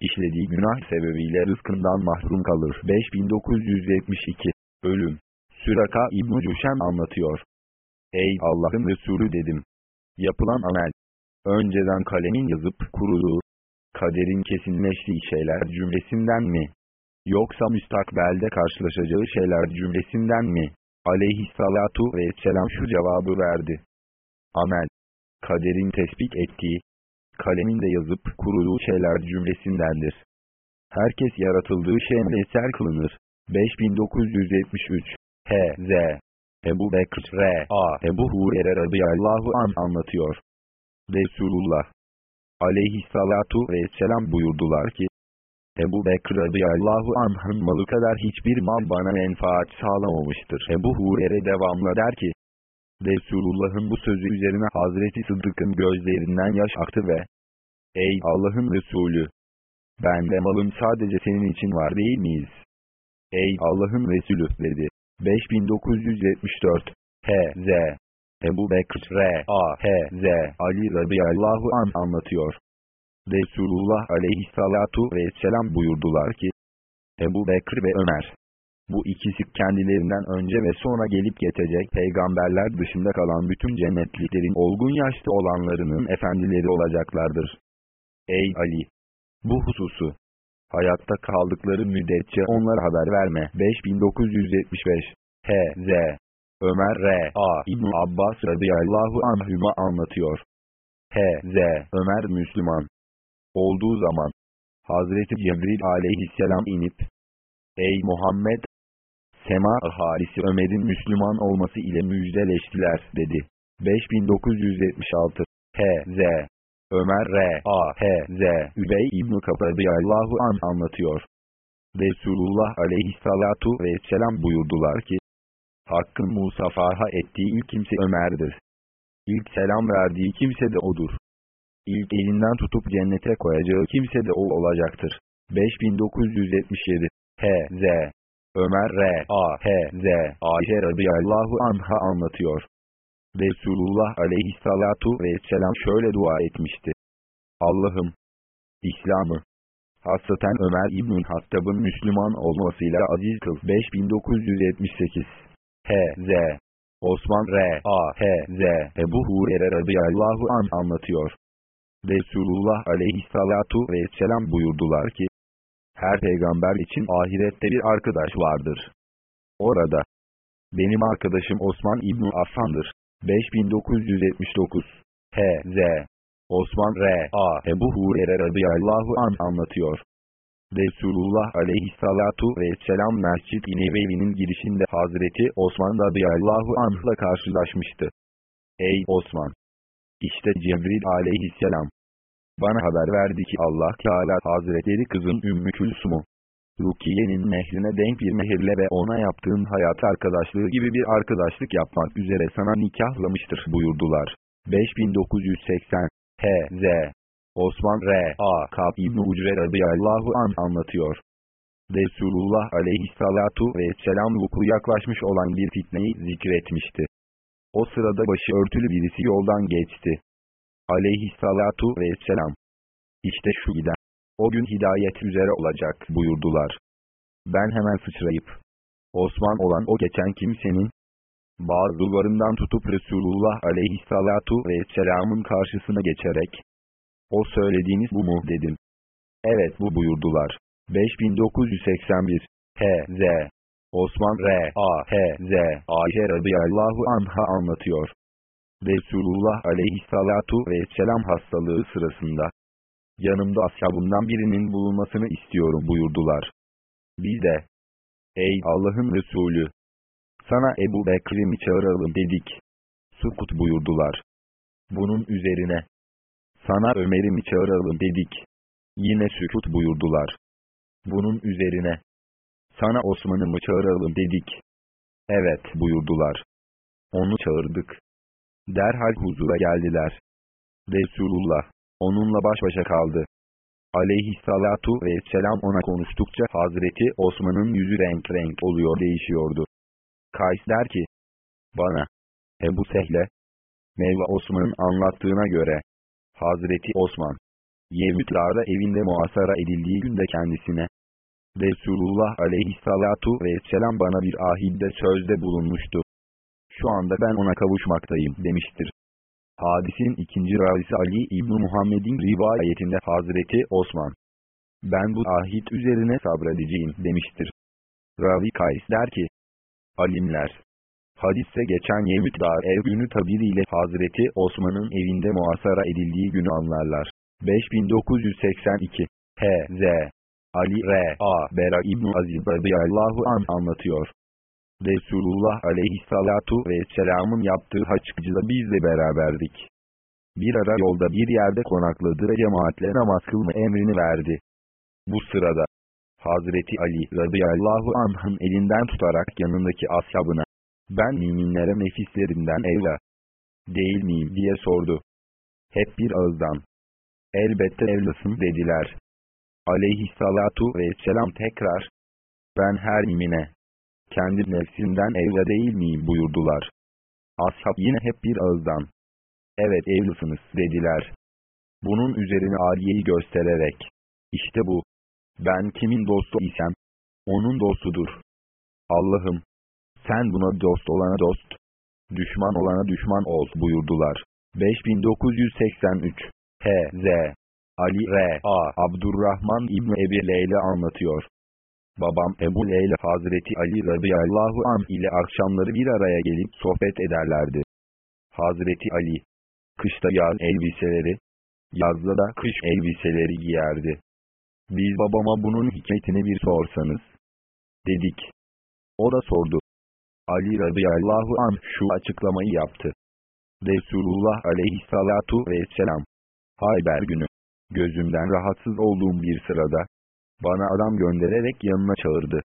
[SPEAKER 1] işlediği günah sebebiyle rızkından mahrum kalır. 5972 Ölüm Süraka İbn-i anlatıyor. Ey Allah'ın Resulü dedim. Yapılan amel. Önceden kalemin yazıp kuruduğu, kaderin kesinleştiği şeyler cümlesinden mi? Yoksa müstakbelde karşılaşacağı şeyler cümlesinden mi? Aleyhissalatu vesselam şu cevabı verdi. Amel, kaderin tespit ettiği, kalemin de yazıp kuruduğu şeyler cümlesindendir. Herkes yaratıldığı şeye eser kılınır. 5973 H.Z. Ebu Bekr R.A. Ebu Hurer'e radıyallahu an anlatıyor. Resulullah aleyhissalatu vesselam buyurdular ki, Ebu Bekr radıyallahu anh'ın malı kadar hiçbir mal bana menfaat sağlamamıştır. Ebu Hurer'e devamla der ki, Resulullah'ın bu sözü üzerine Hazreti Sıddık'ın gözlerinden yaş aktı ve, Ey Allah'ın Resulü! Ben ve malım sadece senin için var değil miyiz? Ey Allah'ın Resulü dedi. 5974 H.Z. Ebu Bekr R.A. H.Z. Ali radıyallahu an anlatıyor. Resulullah aleyhissalatu vesselam buyurdular ki, Ebu Bekr ve Ömer, bu ikisi kendilerinden önce ve sonra gelip geçecek peygamberler dışında kalan bütün cennetliklerin olgun yaşta olanlarının efendileri olacaklardır. Ey Ali! Bu hususu, hayatta kaldıkları müddetçe onlara haber verme. 5975 H.Z. Ömer R.A. İbn Abbas radıyallahu anhüma anlatıyor. H.Z. Ömer Müslüman olduğu zaman Hazreti Cebril aleyhisselam inip Ey Muhammed! Sema ahalisi Ömer'in Müslüman olması ile müjdeleştiler dedi. 5976 H.Z. Ömer R.A.H.Z. Übey İbn-i Allahu an anlatıyor. Resulullah aleyhissalatu vesselam buyurdular ki, Hakkın musafaha ettiği ilk kimse Ömer'dir. İlk selam verdiği kimse de odur. İlk elinden tutup cennete koyacağı kimse de o olacaktır. 5977 H.Z. Ömer R.A.H.Z. Ayşe radıyallahu anha anlatıyor. Resulullah aleyhissalatu vesselam şöyle dua etmişti. Allah'ım! İslam'ı, hasaten Ömer İbn Hattab'ın Müslüman olmasıyla aziz kıl. 5978 H.Z. Osman R.A.H.Z. Ebu Hurer'e radıyallahu an anlatıyor. Resulullah aleyhissalatu vesselam buyurdular ki, her peygamber için ahirette bir arkadaş vardır. Orada, benim arkadaşım Osman İbn Affan'dır. 5979 H.Z. Osman R.A. Ebu Hurer'e radıyallahu an anlatıyor. Resulullah aleyhissalatu vesselam Mescid-i Nebevi'nin girişinde Hazreti Osman radıyallahu anh'la karşılaşmıştı. Ey Osman! İşte Cebril aleyhisselam. Bana haber verdi ki Allah Teala Hazretleri kızın Ümmü Külsum'u, Rukiye'nin mehrine denk bir mehirle ve ona yaptığın hayat arkadaşlığı gibi bir arkadaşlık yapmak üzere sana nikahlamıştır buyurdular. 5980 H.Z. Osman R.A. Kab İbn-i Ucre radıyallahu an anlatıyor. Resulullah aleyhissalatu vesselam vuku yaklaşmış olan bir fitneyi zikretmişti. O sırada başı örtülü birisi yoldan geçti. Aleyhissalatu vesselam. İşte şu giden. O gün hidayet üzere olacak buyurdular. Ben hemen sıçrayıp, Osman olan o geçen kimsenin, bazılarından tutup Resulullah aleyhissalatu vesselamın karşısına geçerek, o söylediğiniz bu mu dedim. Evet bu buyurdular. 5981 H.Z. Osman R.A. H.Z. Ayşe radıyallahu anha anlatıyor. Resulullah aleyhissalatu vesselam hastalığı sırasında, yanımda ashabımdan birinin bulunmasını istiyorum buyurdular. Biz de, ey Allah'ın Resulü, sana Ebu Bekir'i çağıralım dedik. Sukut buyurdular. Bunun üzerine, sana Ömer'i çağıralım dedik. Yine sükut buyurdular. Bunun üzerine, sana Osman'ı mı çağıralım dedik. Evet buyurdular. Onu çağırdık. Derhal huzura geldiler. Resulullah, onunla baş başa kaldı. Aleyhissalatu vesselam ona konuştukça Hazreti Osman'ın yüzü renk renk oluyor değişiyordu. Kays der ki, bana, Ebu Sehle, Mevla Osman'ın anlattığına göre, Hazreti Osman, Yevmütlar'da evinde muhasara edildiği günde kendisine, Resulullah aleyhissalatu vesselam bana bir ahidde sözde bulunmuştu. Şu anda ben ona kavuşmaktayım demiştir. Hadisin ikinci ravisi Ali İbni Muhammed'in rivayetinde Hazreti Osman, ben bu ahit üzerine sabredeceğim demiştir. Ravi Kays der ki, alimler, hadiste geçen Yevmüt Dar ev günü tabiriyle Hazreti Osman'ın evinde muhasara edildiği günü anlarlar. 5982 H.Z. Ali R.A. Bera İbn Aziz radıyallahu an anlatıyor. Resulullah aleyhissalatu vesselamın yaptığı haçkıcıda biz de beraberdik. Bir ara yolda bir yerde konakladı ve cemaatle namaz kılma emrini verdi. Bu sırada, Hazreti Ali radıyallahu anh'ın elinden tutarak yanındaki ashabına, ben müminlere nefislerinden evla, değil miyim diye sordu. Hep bir ağızdan, elbette evlasın dediler. Aleyhissalatu vesselam tekrar, ben her mümine, kendi nefsinden evla değil miyim buyurdular. Ashab yine hep bir ağızdan, evet evlısınız dediler. Bunun üzerine Aliye'yi göstererek, işte bu, ben kimin dostu isem, onun dostudur. Allah'ım, sen buna dost olana dost, düşman olana düşman ol buyurdular. 5983 H.Z. Ali R.A. Abdurrahman İbni Ebi Leyla anlatıyor. Babam Ebu Leyla Hazreti Ali radıyallahu an ile akşamları bir araya gelip sohbet ederlerdi. Hazreti Ali, kışta yaz elbiseleri, yazda da kış elbiseleri giyerdi. Biz babama bunun hikmetini bir sorsanız. Dedik. O da sordu. Ali radıyallahu an şu açıklamayı yaptı. Resulullah aleyhissalatu vesselam. Hayber günü. Gözümden rahatsız olduğum bir sırada. Bana adam göndererek yanına çağırdı.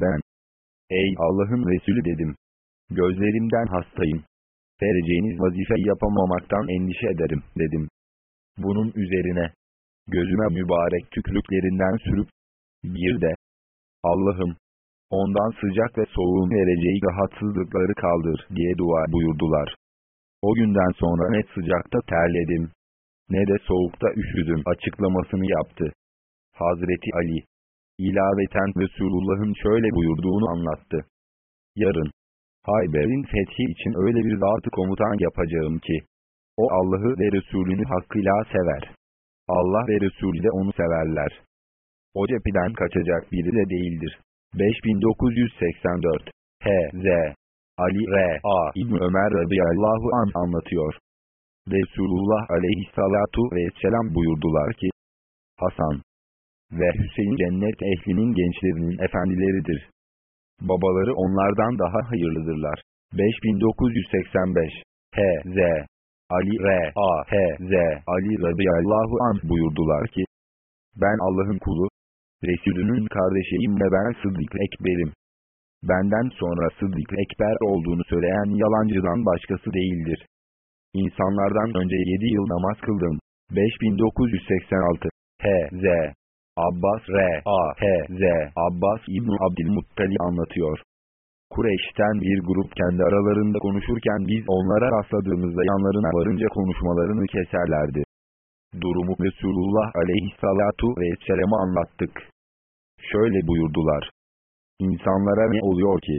[SPEAKER 1] Ben. Ey Allah'ın Resulü dedim. Gözlerimden hastayım. Vereceğiniz vazifeyi yapamamaktan endişe ederim dedim. Bunun üzerine. Gözüme mübarek tükrüklerinden sürüp. Bir de. Allah'ım. Ondan sıcak ve soğuğun vereceği rahatsızlıkları kaldır diye dua buyurdular. O günden sonra ne sıcakta terledim, ne de soğukta üşüdüm açıklamasını yaptı. Hazreti Ali, ilaveten Resulullah'ın şöyle buyurduğunu anlattı. Yarın, Hayber'in fethi için öyle bir zatı komutan yapacağım ki, o Allah'ı ve Resulünü hakkıyla sever. Allah ve Resulü de onu severler. O cepheden kaçacak biri de değildir. 5984 H.Z. Ali R.A. İbn Ömer radıyallahu an anlatıyor. Resulullah aleyhissalatu vesselam buyurdular ki, Hasan ve Hüseyin cennet ehlinin gençlerinin efendileridir. Babaları onlardan daha hayırlıdırlar. 5985 H.Z. Ali R.A. H.Z. Ali radıyallahu anh buyurdular ki, ben Allah'ın kulu, Resulünün kardeşiyim ve ben Sıddık Ekber'im. Benden sonra Sıddık Ekber olduğunu söyleyen yalancıdan başkası değildir. İnsanlardan önce 7 yıl namaz kıldım. 5986 H.Z. Abbas R.A. H.Z. Abbas İbn Abdülmuttali anlatıyor. Kureyş'ten bir grup kendi aralarında konuşurken biz onlara rastladığımızda yanlarına varınca konuşmalarını keserlerdi. Durumu Resulullah aleyhissalatu vesselam'a anlattık. Şöyle buyurdular. İnsanlara ne oluyor ki?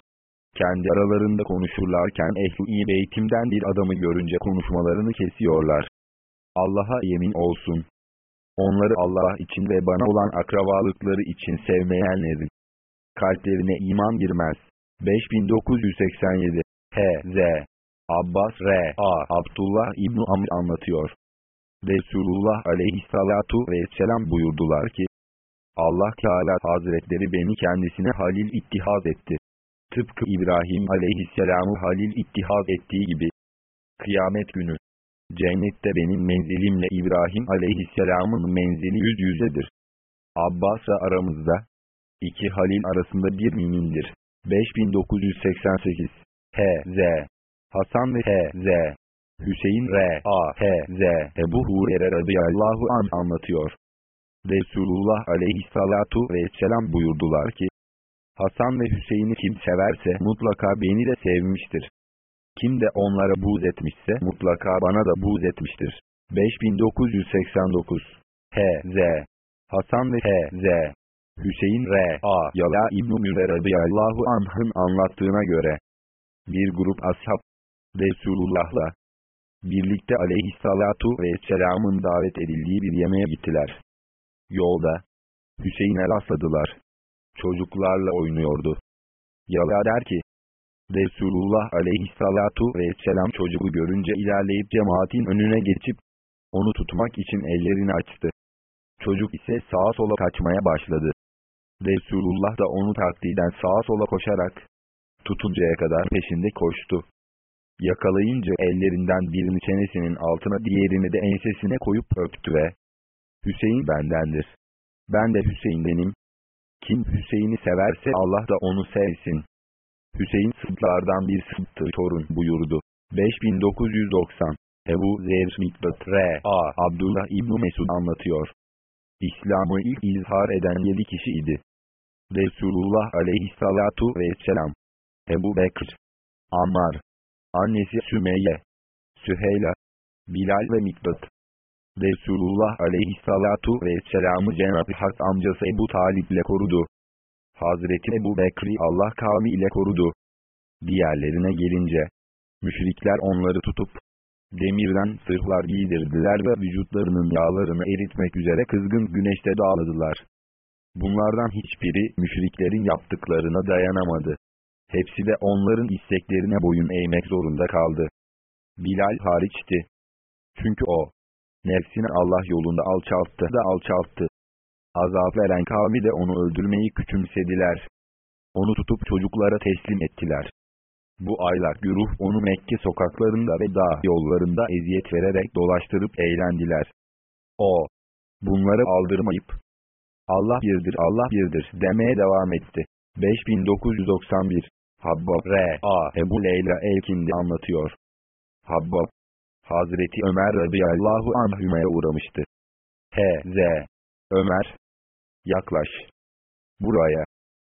[SPEAKER 1] Kendi aralarında konuşurlarken ehl-i beytimden bir adamı görünce konuşmalarını kesiyorlar. Allah'a yemin olsun. Onları Allah için ve bana olan akrabalıkları için sevmeyenlerin kalplerine iman girmez. 5987 H.Z. Abbas R.A. Abdullah İbni Amr anlatıyor. Resulullah aleyhissalatu vesselam buyurdular ki, Allah Teala Hazretleri beni kendisine halil ittihaz etti. Tıpkı İbrahim aleyhisselamı halil ittihaz ettiği gibi. Kıyamet günü. Cennette benim menzilimle İbrahim aleyhisselamın menzili yüz yüzedir. Abbas'la aramızda, iki halil arasında bir minildir. 5988 H.Z. Hasan ve H.Z. Hüseyin R.A. H.Z. Ebu Hurer'e radıyallahu an anlatıyor. Resulullah aleyhissalatu vesselam buyurdular ki, Hasan ve Hüseyin'i kim severse mutlaka beni de sevmiştir. Kim de onlara buğz etmişse mutlaka bana da buğz etmiştir. 5989 H.Z. Hasan ve H.Z. Hüseyin R.A. Yala İbn-i Müre radıyallahu anh'ın anlattığına göre bir grup ashab Resulullah'la birlikte aleyhissalatu vesselamın davet edildiği bir yemeğe gittiler. Yolda Hüseyin'e rastladılar. Çocuklarla oynuyordu. Yala der ki, Resulullah aleyhissalatu vesselam çocuğu görünce ilerleyip cemaatin önüne geçip, onu tutmak için ellerini açtı. Çocuk ise sağa sola kaçmaya başladı. Resulullah da onu takliden sağa sola koşarak, tutuncaya kadar peşinde koştu. Yakalayınca ellerinden birini çenesinin altına diğerini de ensesine koyup öptü ve, Hüseyin bendendir. Ben de Hüseyin'denim. Kim Hüseyin'i severse Allah da onu sevsin. Hüseyin sıdlardan bir sıdtı torun buyurdu. 5990 Ebu Zer Mikbat R.A. Abdullah İbn Mesud anlatıyor. İslam'ı ilk izhar eden yedi kişi idi. Resulullah aleyhissalatu vesselam, Ebu Bekir, Ammar, annesi Sümeyye, Süheyla, Bilal ve Mikbat. Resulullah aleyhissalatu vesselam'ı Cenab-ı Hak amcası Ebu Talip ile korudu. Hazreti Ebu Bekri Allah kavmi ile korudu. Diğerlerine gelince, müşrikler onları tutup, demirden sırhlar giydirdiler ve vücutlarının yağlarını eritmek üzere kızgın güneşte dağladılar. Bunlardan hiçbiri müşriklerin yaptıklarına dayanamadı. Hepsi de onların isteklerine boyun eğmek zorunda kaldı. Bilal hariçti. Çünkü o, nefsini Allah yolunda alçalttı da alçalttı. Azap veren kavmi de onu öldürmeyi küçümsediler. Onu tutup çocuklara teslim ettiler. Bu aylar güruh onu Mekke sokaklarında ve dağ yollarında eziyet vererek dolaştırıp eğlendiler. O, bunları aldırmayıp, Allah birdir Allah birdir demeye devam etti. 5991 Habbab R.A. Ebu Leyla Elkindi anlatıyor. Habbab, Hazreti Ömer radıyallahu anhümeye uğramıştı. H.Z. Ömer, yaklaş. Buraya.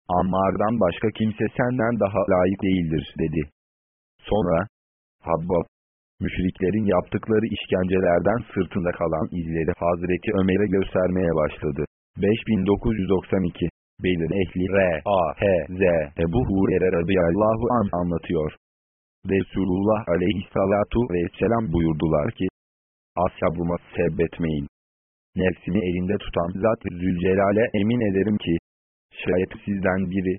[SPEAKER 1] Ammar'dan başka kimse senden daha layık değildir dedi. Sonra, Habbab, müşriklerin yaptıkları işkencelerden sırtında kalan izleri Hazreti Ömer'e göstermeye başladı. 5992 Belir ehli R.A. H.Z. Ebu Hurer'e radıyallahu an anlatıyor. Resulullah aleyhissalatu vesselam buyurdular ki, Ashabıma sebbetmeyin. Nefsimi elinde tutan Zat Zülcelal'e emin ederim ki, şayet sizden biri,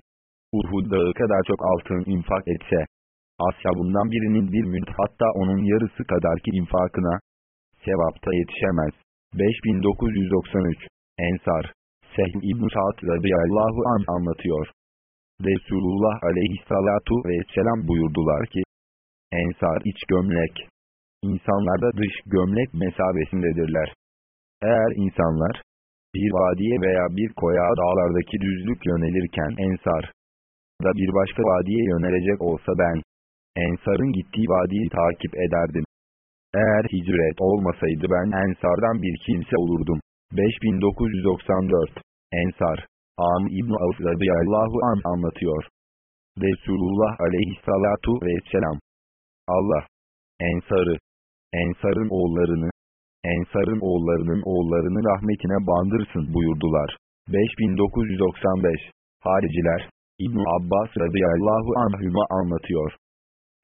[SPEAKER 1] Uhud dağı kadar çok altın infak etse, ashabından birinin bir münt hatta onun yarısı kadar ki infakına, sevapta yetişemez. 5993 Ensar Sehl İbn Sa'd radıyallahu an anlatıyor. Resulullah aleyhissalatu vesselam buyurdular ki, Ensar iç gömlek, insanlarda dış gömlek mesabesindedirler. Eğer insanlar, bir vadiye veya bir koya dağlardaki düzlük yönelirken Ensar, da bir başka vadiye yönelecek olsa ben, Ensar'ın gittiği vadiyi takip ederdim. Eğer hicret olmasaydı ben Ensar'dan bir kimse olurdum. 5994 Ensar Am İbn Avf radıyallahu an anlatıyor. Resulullah aleyhissalatu vesselam Allah Ensar'ı Ensar'ın oğullarını Ensar'ın oğullarının oğullarını rahmetine bandırsın buyurdular. 5995 Hariciler İbn Abbas radıyallahu anhüma anlatıyor.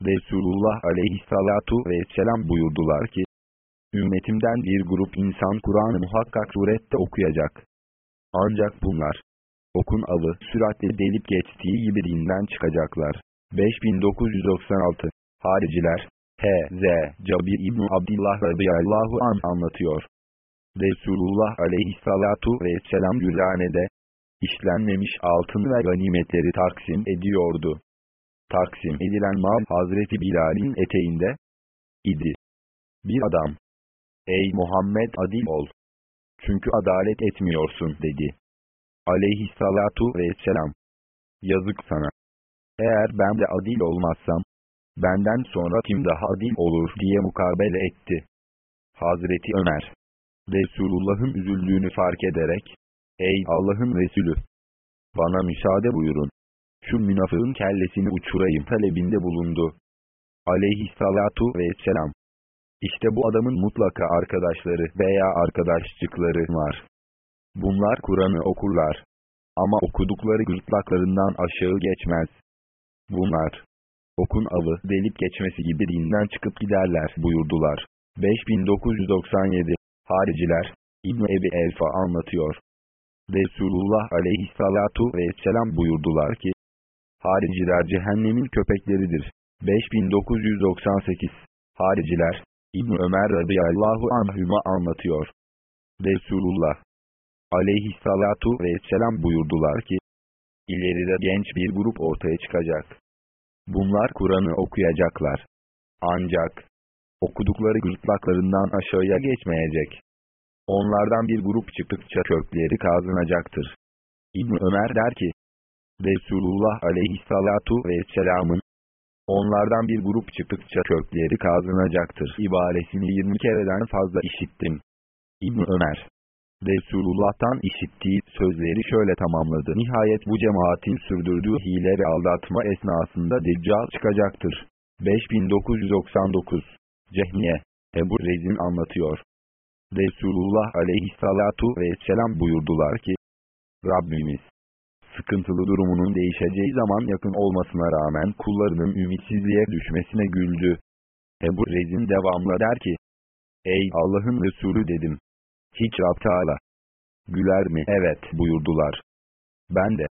[SPEAKER 1] Resulullah aleyhissalatu vesselam buyurdular ki, Ümmetimden bir grup insan Kur'an'ı muhakkak surette okuyacak. Ancak bunlar, okun avı süratle delip geçtiği gibi dinden çıkacaklar. 5996 Hariciler H.Z. Cabir İbni Abdillah radıyallahu an anlatıyor. Resulullah aleyhissalatu vesselam Gülhane'de işlenmemiş altın ve ganimetleri taksim ediyordu. Taksim edilen mal Hazreti Bilal'in eteğinde idi. Bir adam, ey Muhammed adil ol. Çünkü adalet etmiyorsun dedi. Aleyhissalatu vesselam. Yazık sana. Eğer ben de adil olmazsam, benden sonra kim daha adil olur diye mukabele etti. Hazreti Ömer, Resulullah'ın üzüldüğünü fark ederek, Ey Allah'ın Resulü! Bana müsaade buyurun. Şu münafığın kellesini uçurayım talebinde bulundu. Aleyhissalatu vesselam. İşte bu adamın mutlaka arkadaşları veya arkadaşçıkları var. Bunlar Kur'an'ı okurlar. Ama okudukları gırtlaklarından aşağı geçmez. Bunlar, okun avı delip geçmesi gibi dinden çıkıp giderler buyurdular. 5997 Hariciler İbn Ebi Elfa anlatıyor. Resulullah aleyhissalatu vesselam buyurdular ki, Hariciler cehennemin köpekleridir. 5998 Hariciler İbn Ömer radıyallahu anhüma anlatıyor. Resulullah aleyhissalatu vesselam buyurdular ki, ileride genç bir grup ortaya çıkacak. Bunlar Kur'an'ı okuyacaklar. Ancak, okudukları gırtlaklarından aşağıya geçmeyecek. Onlardan bir grup çıktıkça kökleri kazınacaktır. İbn Ömer der ki, Resulullah aleyhissalatu vesselamın, onlardan bir grup çıktıkça kökleri kazınacaktır ibaresini 20 kereden fazla işittim. İbn Ömer, Resulullah'tan işittiği sözleri şöyle tamamladı. Nihayet bu cemaatin sürdürdüğü hile ve aldatma esnasında Deccal çıkacaktır. 5999 Cehmiye Ebu Rezin anlatıyor. Resulullah aleyhissalatu vesselam buyurdular ki, Rabbimiz, sıkıntılı durumunun değişeceği zaman yakın olmasına rağmen kullarının ümitsizliğe düşmesine güldü. Ebu Rezin devamla der ki, Ey Allah'ın Resulü dedim. Hiç Rab Teala. Güler mi? Evet buyurdular. Ben de.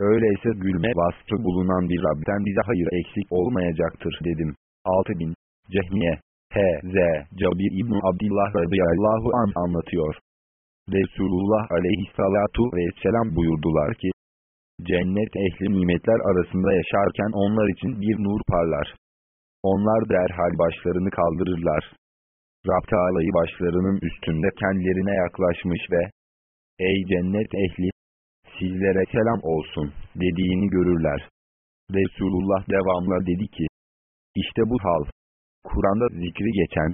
[SPEAKER 1] Öyleyse gülme vasfı bulunan bir Rab'den bize hayır eksik olmayacaktır dedim. 6000 Cehmiye H.Z. Cabir İbn Abdillah radıyallahu an anlatıyor. Resulullah aleyhissalatu vesselam buyurdular ki, Cennet ehli nimetler arasında yaşarken onlar için bir nur parlar. Onlar derhal başlarını kaldırırlar. Rab Teala'yı başlarının üstünde kendilerine yaklaşmış ve Ey cennet ehli! Sizlere selam olsun dediğini görürler. Resulullah devamla dedi ki, İşte bu hal, Kur'an'da zikri geçen,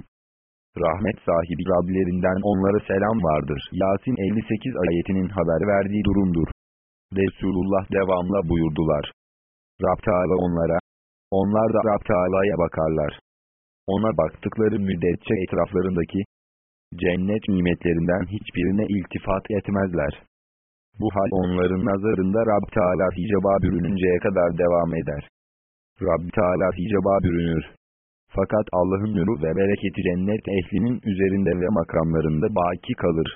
[SPEAKER 1] rahmet sahibi Rablerinden onlara selam vardır. Yasin 58 ayetinin haber verdiği durumdur. Resulullah devamla buyurdular. Rab Teala onlara, onlar da Rab Teala'ya bakarlar. Ona baktıkları müddetçe etraflarındaki cennet nimetlerinden hiçbirine iltifat etmezler. Bu hal onların nazarında Rab Teala hicaba bürününceye kadar devam eder. Rab Teala hicaba bürünür. Fakat Allah'ın nuru ve bereketi cennet ehlinin üzerinde ve makamlarında baki kalır.